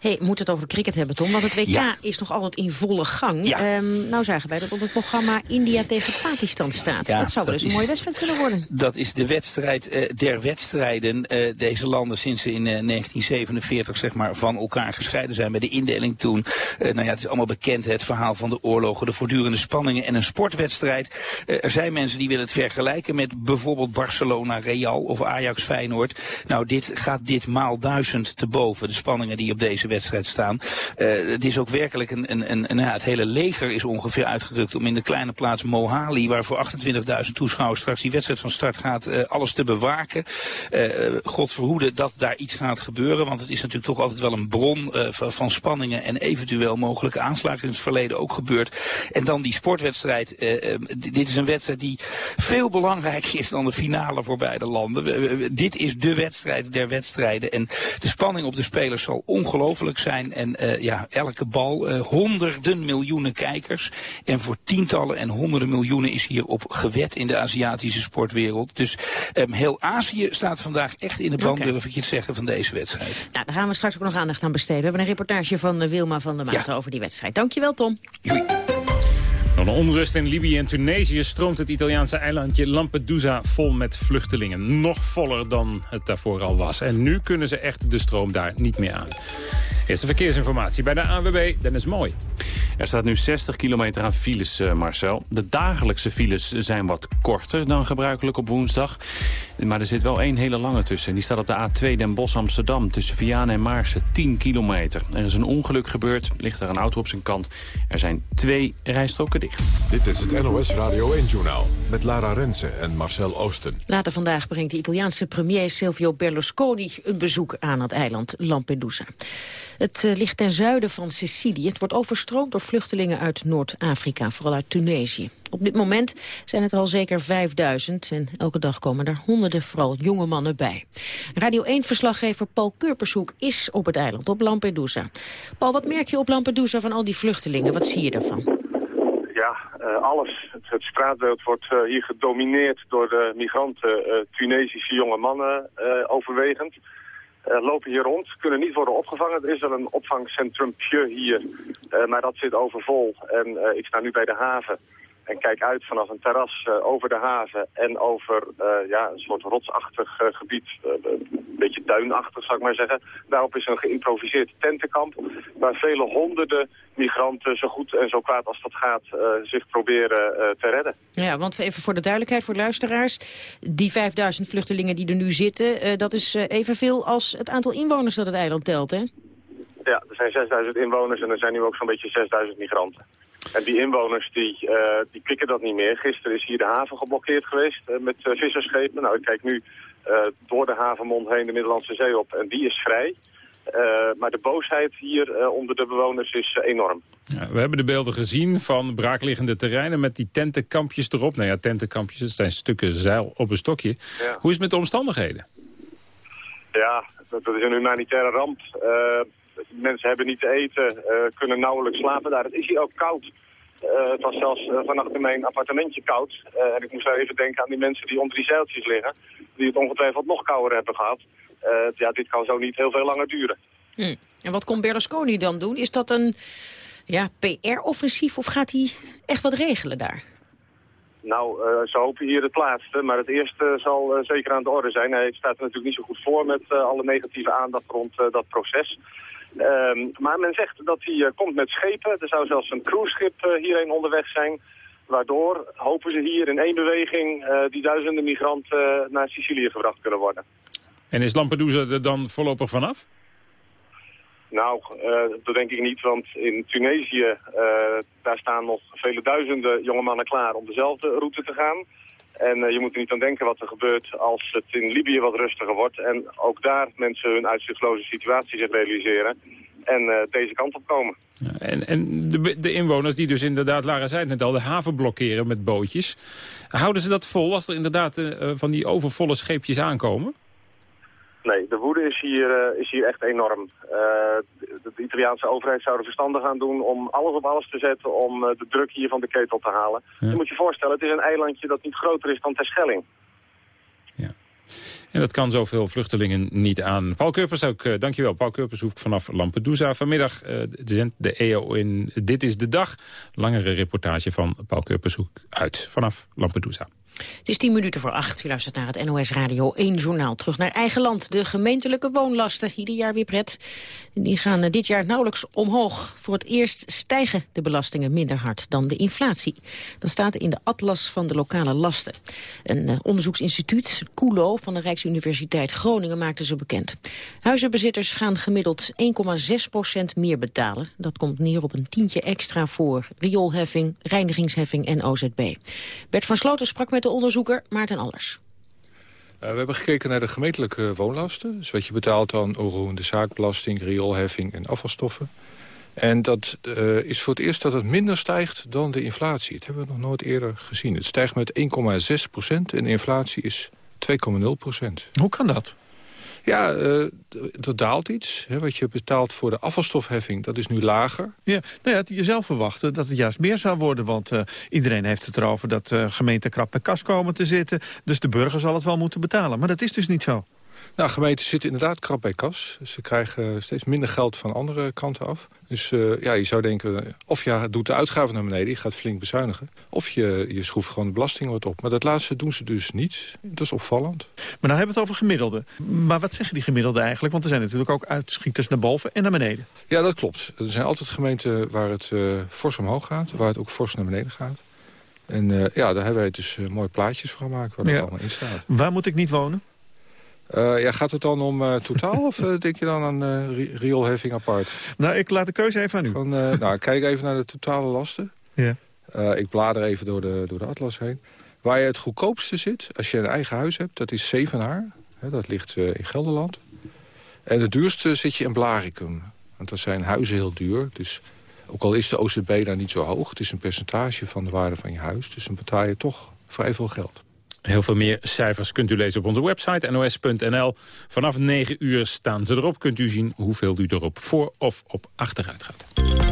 hey, we moeten het over cricket hebben, Tom. Want het WK is nog altijd in volle gang. Ja. Um, nou zagen wij dat op het programma India tegen Pakistan staat. Ja, dat zou wel eens een mooie wedstrijd kunnen worden. Dat is de wedstrijd uh, der wedstrijden. Uh, deze landen sinds ze in uh, 1947 zeg maar, van elkaar gescheiden zijn bij de indeling toen. nou ja, het is allemaal bekend, het verhaal van de oorlogen, de voortdurende spanningen en een sportwedstrijd. er zijn mensen die willen het vergelijken met bijvoorbeeld Barcelona, Real of Ajax Feyenoord. Nou, dit gaat dit maal duizend te boven. De spanningen die op deze wedstrijd staan. Uh, het is ook werkelijk een, een, een, ja, het hele leger is ongeveer uitgerukt om in de kleine plaats Mohali, waar voor 28.000 toeschouwers straks die wedstrijd van start gaat, uh, alles te bewaken. Uh, God verhoede dat daar iets gaat gebeuren, want het is natuurlijk toch altijd wel een bron van, van, spanningen en eventueel mogelijke aanslagen in het verleden ook gebeurd. En dan die sportwedstrijd. dit is een wedstrijd die veel belangrijker is dan de finale voor beide landen. dit is de wedstrijd der wedstrijden en de spanning op de spelers zal ongelooflijk zijn. En uh, ja, elke bal, uh, honderden miljoenen kijkers. En voor tientallen en honderden miljoenen is hier op gewet in de Aziatische sportwereld. Dus um, heel Azië staat vandaag echt in de band, okay. durf ik je zeggen, van deze wedstrijd. Nou, daar gaan we straks ook nog aandacht aan besteden. We hebben een reportage van uh, Wilma van der Maat ja. over die wedstrijd. Dankjewel, Tom. Door de onrust in Libië en Tunesië stroomt het Italiaanse eilandje Lampedusa vol met vluchtelingen. Nog voller dan het daarvoor al was. En nu kunnen ze echt de stroom daar niet meer aan. Eerste verkeersinformatie bij de ANWB, Dennis Mooi. Er staat nu 60 kilometer aan files, uh, Marcel. De dagelijkse files zijn wat korter dan gebruikelijk op woensdag. Maar er zit wel één hele lange tussen. Die staat op de A2 Den Bosch-Amsterdam tussen Vianen en Maarsen 10 kilometer. Er is een ongeluk gebeurd, ligt er een auto op zijn kant. Er zijn twee rijstroken Dit is het NOS Radio 1-journaal met Lara Rensen en Marcel Oosten. Later vandaag brengt de Italiaanse premier Silvio Berlusconi een bezoek aan het eiland Lampedusa. Het uh, ligt ten zuiden van Sicilië. Het wordt overstroomd door vluchtelingen uit Noord-Afrika, vooral uit Tunesië. Op dit moment zijn het al zeker 5000 en elke dag komen er honderden, vooral jonge mannen bij. Radio 1-verslaggever Paul Kurpershoek is op het eiland, op Lampedusa. Paul, wat merk je op Lampedusa van al die vluchtelingen? Wat zie je ervan? Uh, alles. Het, straatbeeld wordt uh, hier gedomineerd door de migranten, uh, Tunesische jonge mannen overwegend. lopen hier rond, kunnen niet worden opgevangen. Er is wel een opvangcentrumpje hier, maar dat zit overvol. En ik sta nu bij de haven. En kijk uit vanaf een terras uh, over de haven en over uh, ja, een soort rotsachtig uh, gebied, een beetje duinachtig zou ik maar zeggen. Daarop is een geïmproviseerd tentenkamp waar vele honderden migranten zo goed en zo kwaad als dat gaat zich proberen te redden. Ja, want even voor de duidelijkheid voor luisteraars, die 5000 vluchtelingen die er nu zitten, dat is evenveel als het aantal inwoners dat het eiland telt, hè? Ja, er zijn 6000 inwoners en er zijn nu ook zo'n beetje 6000 migranten. En die inwoners die, uh, die pikken dat niet meer. Gisteren is hier de haven geblokkeerd geweest uh, met uh, visserschepen. Nou, ik kijk nu door de havenmond heen de Middellandse Zee op en die is vrij. Maar de boosheid hier onder de bewoners is enorm. Ja, we hebben de beelden gezien van braakliggende terreinen met die tentenkampjes erop. Nou ja, tentenkampjes, het zijn stukken zeil op een stokje. Ja. Hoe is het met de omstandigheden? Ja, dat, dat is een humanitaire ramp mensen hebben niet te eten, kunnen nauwelijks slapen daar. Het is hier ook koud. Uh, het was zelfs uh, vannacht in mijn appartementje koud. en ik moest daar even denken aan die mensen die onder die zeiltjes liggen. Die het ongetwijfeld nog kouder hebben gehad. ja, dit kan zo niet heel veel langer duren. Hm. En wat komt Berlusconi dan doen? Is dat een ja, PR-offensief of gaat hij echt wat regelen daar? Nou, ze hopen hier het laatste, maar het eerste zal zeker aan de orde zijn. Hij staat er natuurlijk niet zo goed voor met alle negatieve aandacht rond dat proces. Um, maar men zegt dat hij komt met schepen. Er zou zelfs een cruiseschip hierheen onderweg zijn. Waardoor hopen ze hier in één beweging die duizenden migranten naar Sicilië gebracht kunnen worden. En is Lampedusa er dan voorlopig vanaf? Nou, uh, dat denk ik niet, want in Tunesië, uh, daar staan nog vele duizenden jonge mannen klaar om dezelfde route te gaan. En je moet er niet aan denken wat er gebeurt als het in Libië wat rustiger wordt. En ook daar mensen hun uitzichtloze situatie zich realiseren en deze kant op komen. En en de, de, inwoners die dus inderdaad, Lara zei het net al, de haven blokkeren met bootjes. Houden ze dat vol als er inderdaad van die overvolle scheepjes aankomen? Nee, de woede is hier, uh, is hier echt enorm. Uh, de, de, Italiaanse overheid zou er verstandig aan doen om alles op alles te zetten om uh, de druk hier van de ketel te halen. Ja. Je moet je voorstellen, het is een eilandje dat niet groter is dan Terschelling. Ja. En dat kan zoveel vluchtelingen niet aan. Paul Kurpers ook, dankjewel. Paul Kurpers hoeft vanaf Lampedusa. Vanmiddag zendt de EO in Dit is de Dag. Langere reportage van Paul Kurpers uit vanaf Lampedusa. Het is tien minuten voor acht. U luistert naar het NOS Radio 1 journaal. Terug naar eigen land. De gemeentelijke woonlasten. Ieder jaar weer pret. Die gaan eh, dit jaar nauwelijks omhoog. Voor het eerst stijgen de belastingen minder hard dan de inflatie. Dat staat in de atlas van de lokale lasten. Een uh, onderzoeksinstituut, CULO, van de Rijksuniversiteit Groningen maakte ze bekend. Huizenbezitters gaan gemiddeld 1,6 procent meer betalen. Dat komt neer op een tientje extra voor rioolheffing, reinigingsheffing en OZB. Bert van Sloten sprak met onderzoeker Maarten Allers. Uh, we hebben gekeken naar de gemeentelijke woonlasten. Dus wat je betaalt aan onroerende zaakbelasting, rioolheffing en afvalstoffen. En dat uh, is voor het eerst dat het minder stijgt dan de inflatie. Dat hebben we nog nooit eerder gezien. Het stijgt met 1,6 procent en de inflatie is 2,0 procent. Hoe kan dat? Ja, uh, er daalt iets. Hè, wat je betaalt voor de afvalstofheffing, dat is nu lager. Ja, nou ja, je zelf verwachtte dat het juist meer zou worden. Want uh, iedereen heeft het erover dat uh, gemeenten krap bij kas komen te zitten. Dus de burger zal het wel moeten betalen. Maar dat is dus niet zo. Nou, gemeenten zitten inderdaad krap bij kas. Ze krijgen steeds minder geld van andere kanten af. Dus uh, ja, je zou denken, of je doet de uitgaven naar beneden, je gaat flink bezuinigen. Of je, je schroeft gewoon de belasting wat op. Maar dat laatste doen ze dus niet. Dat is opvallend. Maar nou hebben we het over gemiddelde. Maar wat zeggen die gemiddelde eigenlijk? Want er zijn natuurlijk ook uitschieters naar boven en naar beneden. Ja, dat klopt. Er zijn altijd gemeenten waar het uh, fors omhoog gaat, waar het ook fors naar beneden gaat. En uh, ja, daar hebben wij dus mooie plaatjes van gemaakt waar dat ja. allemaal in staat. Waar moet ik niet wonen? Uh, ja, gaat het dan om uh, totaal of uh, denk je dan aan rioolheffing apart? Nou, ik laat de keuze even aan u. Van, nou, kijk even naar de totale lasten. Ja. ik blader even door de, door de atlas heen. Waar je het goedkoopste zit, als je een eigen huis hebt, dat is Zevenaar. Hè, dat ligt in Gelderland. En het duurste zit je in Blaricum. Want dat zijn huizen heel duur. Dus ook al is de OCB daar niet zo hoog, het is een percentage van de waarde van je huis. Dus dan betaal je toch vrij veel geld. Heel veel meer cijfers kunt u lezen op onze website nos.nl. Vanaf 9 uur staan ze erop. Kunt u zien hoeveel u erop voor of op achteruit gaat.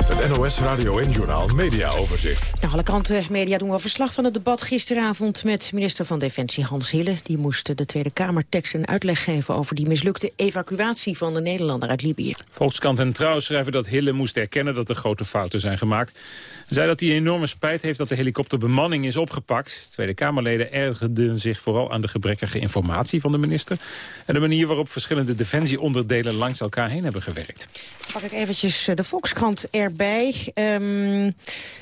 Het NOS Radio en Journaal Media Overzicht. Nou, alle kranten media doen wel verslag van het debat gisteravond met minister van Defensie Hans Hille. Die moest de Tweede Kamer tekst en uitleg geven over die mislukte evacuatie van de Nederlander uit Libië. Volkskrant en Trouw schrijven dat Hille moest erkennen dat er grote fouten zijn gemaakt. Zei dat hij enorme spijt heeft dat de helikopterbemanning is opgepakt. Tweede Kamerleden ergerden zich vooral aan de gebrekkige informatie van de minister... en de manier waarop verschillende defensieonderdelen langs elkaar heen hebben gewerkt. Pak ik eventjes de Volkskrant erbij. Um,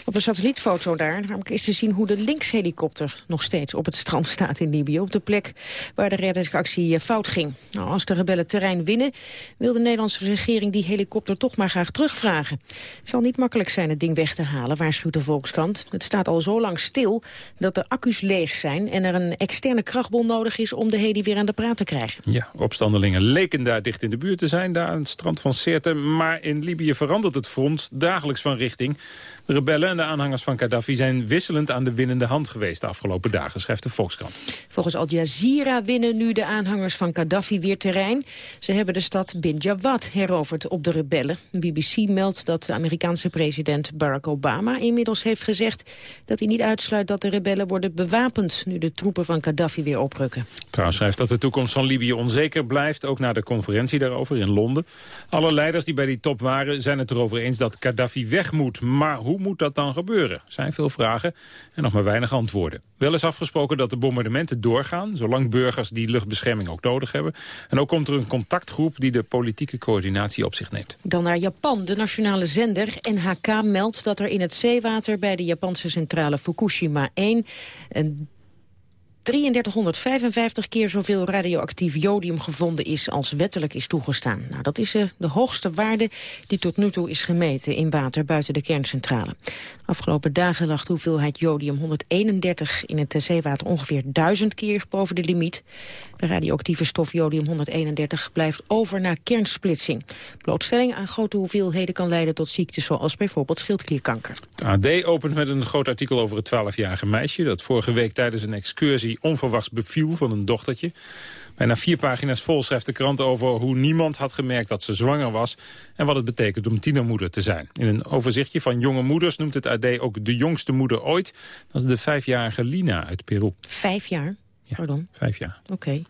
op een satellietfoto daar is te zien hoe de linkshelikopter nog steeds op het strand staat in Libië. Op de plek waar de reddingsactie fout ging. Nou, als de rebellen terrein winnen, wil de Nederlandse regering die helikopter toch maar graag terugvragen. Het zal niet makkelijk zijn het ding weg te halen, waarschuwt de Volkskrant. Het staat al zo lang stil dat de accu's leeg zijn en er een externe krachtbron nodig is om de heli weer aan de praat te krijgen. Ja, opstandelingen leken daar dicht in de buurt te zijn, daar aan het strand van Sirte. Maar in Libië verandert het front dagelijks van richting. De rebellen en de aanhangers van Gaddafi zijn wisselend aan de winnende hand geweest de afgelopen dagen, schrijft de Volkskrant. Volgens Al Jazeera winnen nu de aanhangers van Gaddafi weer terrein. Ze hebben de stad Bin Jawad heroverd op de rebellen. BBC meldt dat de Amerikaanse president Barack Obama inmiddels heeft gezegd dat hij niet uitsluit dat de rebellen worden bewapend nu de troepen van Gaddafi weer oprukken. Trouwens schrijft dat de toekomst van Libië onzeker blijft, ook na de conferentie daarover in Londen. Alle leiders die bij die top waren zijn het erover eens dat Gaddafi weg moet, maar hoe hoe moet dat dan gebeuren? Zijn veel vragen en nog maar weinig antwoorden. Wel is afgesproken dat de bombardementen doorgaan... zolang burgers die luchtbescherming ook nodig hebben. En ook komt er een contactgroep die de politieke coördinatie op zich neemt. Dan naar Japan. De nationale zender NHK meldt dat er in het zeewater... bij de Japanse centrale Fukushima 1 een 3355 keer zoveel radioactief jodium gevonden is als wettelijk is toegestaan. Nou, dat is uh, de hoogste waarde die tot nu toe is gemeten in water buiten de kerncentrale. Afgelopen dagen lag de hoeveelheid jodium 131 in het zeewater ongeveer 1000 keer boven de limiet. De radioactieve stof jodium 131 blijft over naar kernsplitsing. Blootstelling aan grote hoeveelheden kan leiden tot ziektes zoals bijvoorbeeld schildklierkanker. De AD opent met een groot artikel over het 12-jarige meisje... dat vorige week tijdens een excursie onverwachts beviel van een dochtertje. Bijna vier pagina's vol schrijft de krant over hoe niemand had gemerkt dat ze zwanger was... en wat het betekent om tienermoeder te zijn. In een overzichtje van jonge moeders noemt het AD ook de jongste moeder ooit. Dat is de vijfjarige Lina uit Peru. Vijf jaar? Pardon? Vijf jaar. Oké.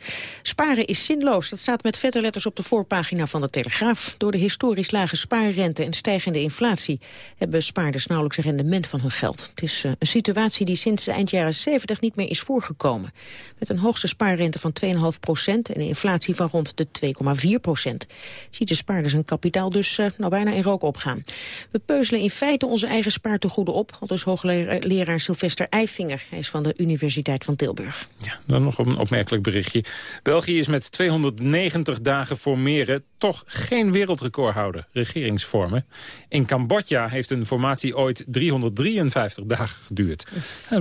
Sparen is zinloos. Dat staat met vette letters op de voorpagina van de Telegraaf. Door de historisch lage spaarrente en stijgende inflatie... hebben spaarders nauwelijks een rendement van hun geld. Het is uh, een situatie die sinds eind jaren 70 niet meer is voorgekomen. Met een hoogste spaarrente van 2,5 procent... en een inflatie van rond de 2,4 procent... ziet de spaarders hun kapitaal dus uh, nou bijna in rook opgaan. We peuzelen in feite onze eigen spaartegoeden op... al dus hoogleraar Sylvester Eifinger. Hij is van de Universiteit van Tilburg. Ja, dan nog een opmerkelijk berichtje. België is met 290 dagen formeren toch geen wereldrecordhouder, regeringsvormen. In Cambodja heeft een formatie ooit 353 dagen geduurd.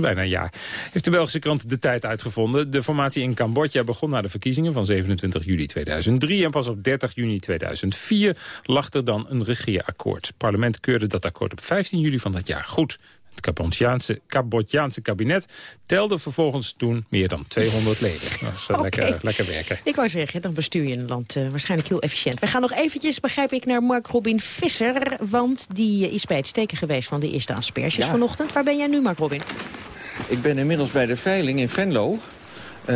bijna een jaar. Heeft de Belgische krant de tijd uitgevonden. De formatie in Cambodja begon na de verkiezingen van 27 juli 2003... en pas op 30 juni 2004 lag er dan een regeerakkoord. Het parlement keurde dat akkoord op 15 juli van dat jaar goed. Het Cambodjaanse, kabinet telde vervolgens toen meer dan 200 leden. Dat is uh, lekker, lekker werken. Ik wou zeggen, dan bestuur je een land uh, waarschijnlijk heel efficiënt. We gaan nog eventjes, begrijp ik, naar Mark Robin Visser. Want die is bij het steken geweest van de eerste asperges ja. vanochtend. Waar ben jij nu, Mark Robin? Ik ben inmiddels bij de veiling in Venlo. Uh,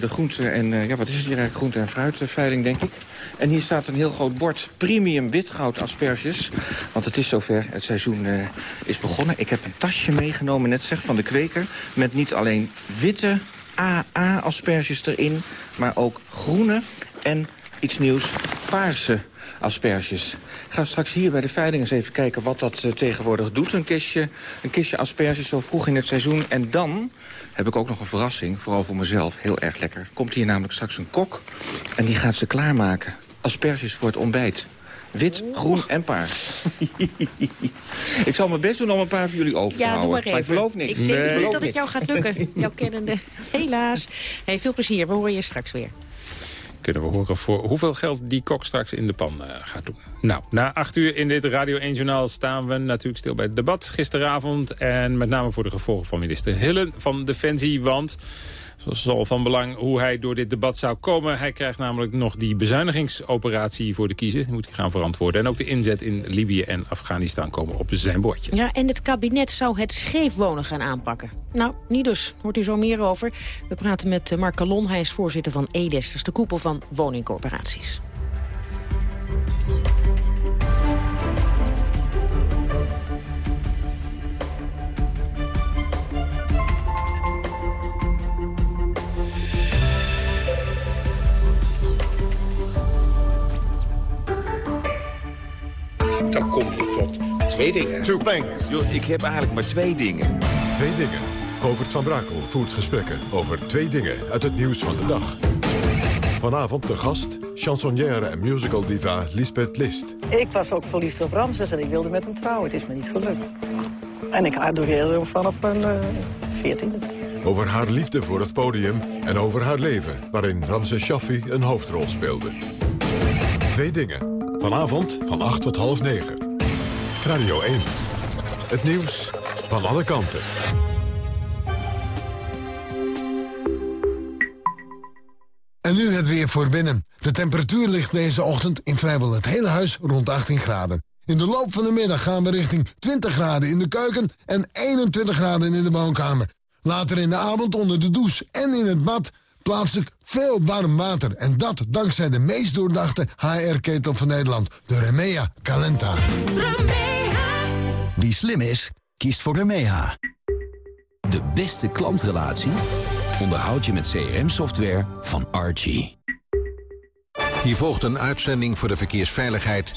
de groente en, ja, wat is het hier eigenlijk? Groente- en fruitveiling, denk ik. En hier staat een heel groot bord premium witgoud asperges. Want het is zover, het seizoen uh, is begonnen. Ik heb een tasje meegenomen, net zeg, van de kweker. Met niet alleen witte AA-asperges erin, maar ook groene en iets nieuws, paarse asperges. Ik ga straks hier bij de veiling eens even kijken wat dat tegenwoordig doet. Een kistje, een kistje asperges zo vroeg in het seizoen. En dan heb ik ook nog een verrassing, vooral voor mezelf. Heel erg lekker. Komt hier namelijk straks een kok en die gaat ze klaarmaken. Asperges voor het ontbijt. Wit, groen en paars. ik zal mijn best doen om een paar voor jullie over ja, te houden. Doe maar, even. maar ik beloof niks. Ik denk nee. niet dat het jou gaat lukken. Jouw kennende. Helaas. Hey, veel plezier. We horen je straks weer kunnen we horen voor hoeveel geld die kok straks in de pan uh, gaat doen. Nou, na acht uur in dit Radio 1 Journaal staan we natuurlijk stil bij het debat gisteravond. En met name voor de gevolgen van minister Hillen van Defensie. Want het al van belang hoe hij door dit debat zou komen. Hij krijgt namelijk nog die bezuinigingsoperatie voor de kiezer. Die moet hij gaan verantwoorden. En ook de inzet in Libië en Afghanistan komen op zijn bordje. Ja, en het kabinet zou het scheefwonen gaan aanpakken. Nou, niet dus. Hoort u zo meer over. We praten met Mark Calon. Hij is voorzitter van EDES. Dat is de koepel van woningcorporaties. Twee dingen. Two things. Yo, ik heb eigenlijk maar twee dingen. Twee dingen. Govert van Brakel voert gesprekken over twee dingen uit het nieuws van de dag. Vanavond de gast, chansonnière en musical diva Lisbeth List. Ik was ook verliefd op Ramses en ik wilde met hem trouwen. Het is me niet gelukt. En ik adoreerde hem vanaf mijn uh, veertiende. Over haar liefde voor het podium en over haar leven... waarin Ramses Shaffi een hoofdrol speelde. Twee dingen. Vanavond van 8 tot half 9. Radio 1. Het nieuws van alle kanten. En nu het weer voor binnen. De temperatuur ligt deze ochtend in vrijwel het hele huis rond 18 graden. In de loop van de middag gaan we richting 20 graden in de keuken en 21 graden in de woonkamer. Later in de avond onder de douche en in het bad plaatselijk veel warm water. En dat dankzij de meest doordachte HR-ketel van Nederland, de Remea Calenta. Remea. Wie slim is, kiest voor Remea. De beste klantrelatie onderhoud je met CRM-software van Archie. Hier volgt een uitzending voor de verkeersveiligheid.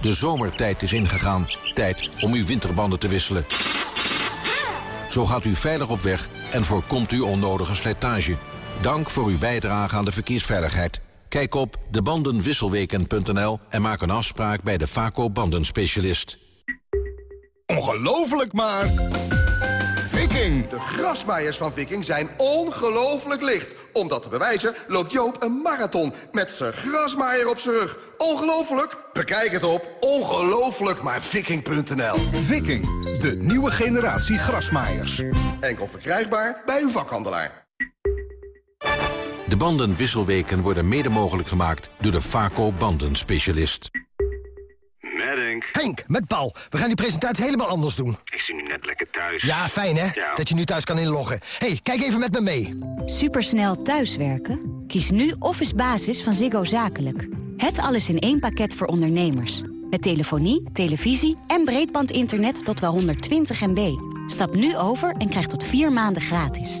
De zomertijd is ingegaan. Tijd om uw winterbanden te wisselen. Zo gaat u veilig op weg en voorkomt u onnodige slijtage. Dank voor uw bijdrage aan de verkeersveiligheid. Kijk op debandenwisselweken.nl en maak een afspraak bij de Vaco bandenspecialist. Ongelooflijk maar... Viking! De grasmaaiers van Viking zijn ongelooflijk licht. Om dat te bewijzen loopt Joop een marathon met zijn grasmaaier op zijn rug. Ongelooflijk? Bekijk het op ongelooflijkmaarviking.nl Viking, de nieuwe generatie grasmaaiers. Enkel verkrijgbaar bij uw vakhandelaar. De bandenwisselweken worden mede mogelijk gemaakt door de Vaco bandenspecialist. Met Henk, met Paul. We gaan die presentatie helemaal anders doen. Ik zit nu net lekker thuis. Ja, fijn hè? Dat je nu thuis kan inloggen. hey, kijk even met me mee. Supersnel thuiswerken? Kies nu Office Basis van Ziggo Zakelijk. Het alles in één pakket voor ondernemers. Met telefonie, televisie en breedbandinternet tot wel 120 MB. Stap nu over en krijg tot vier maanden gratis.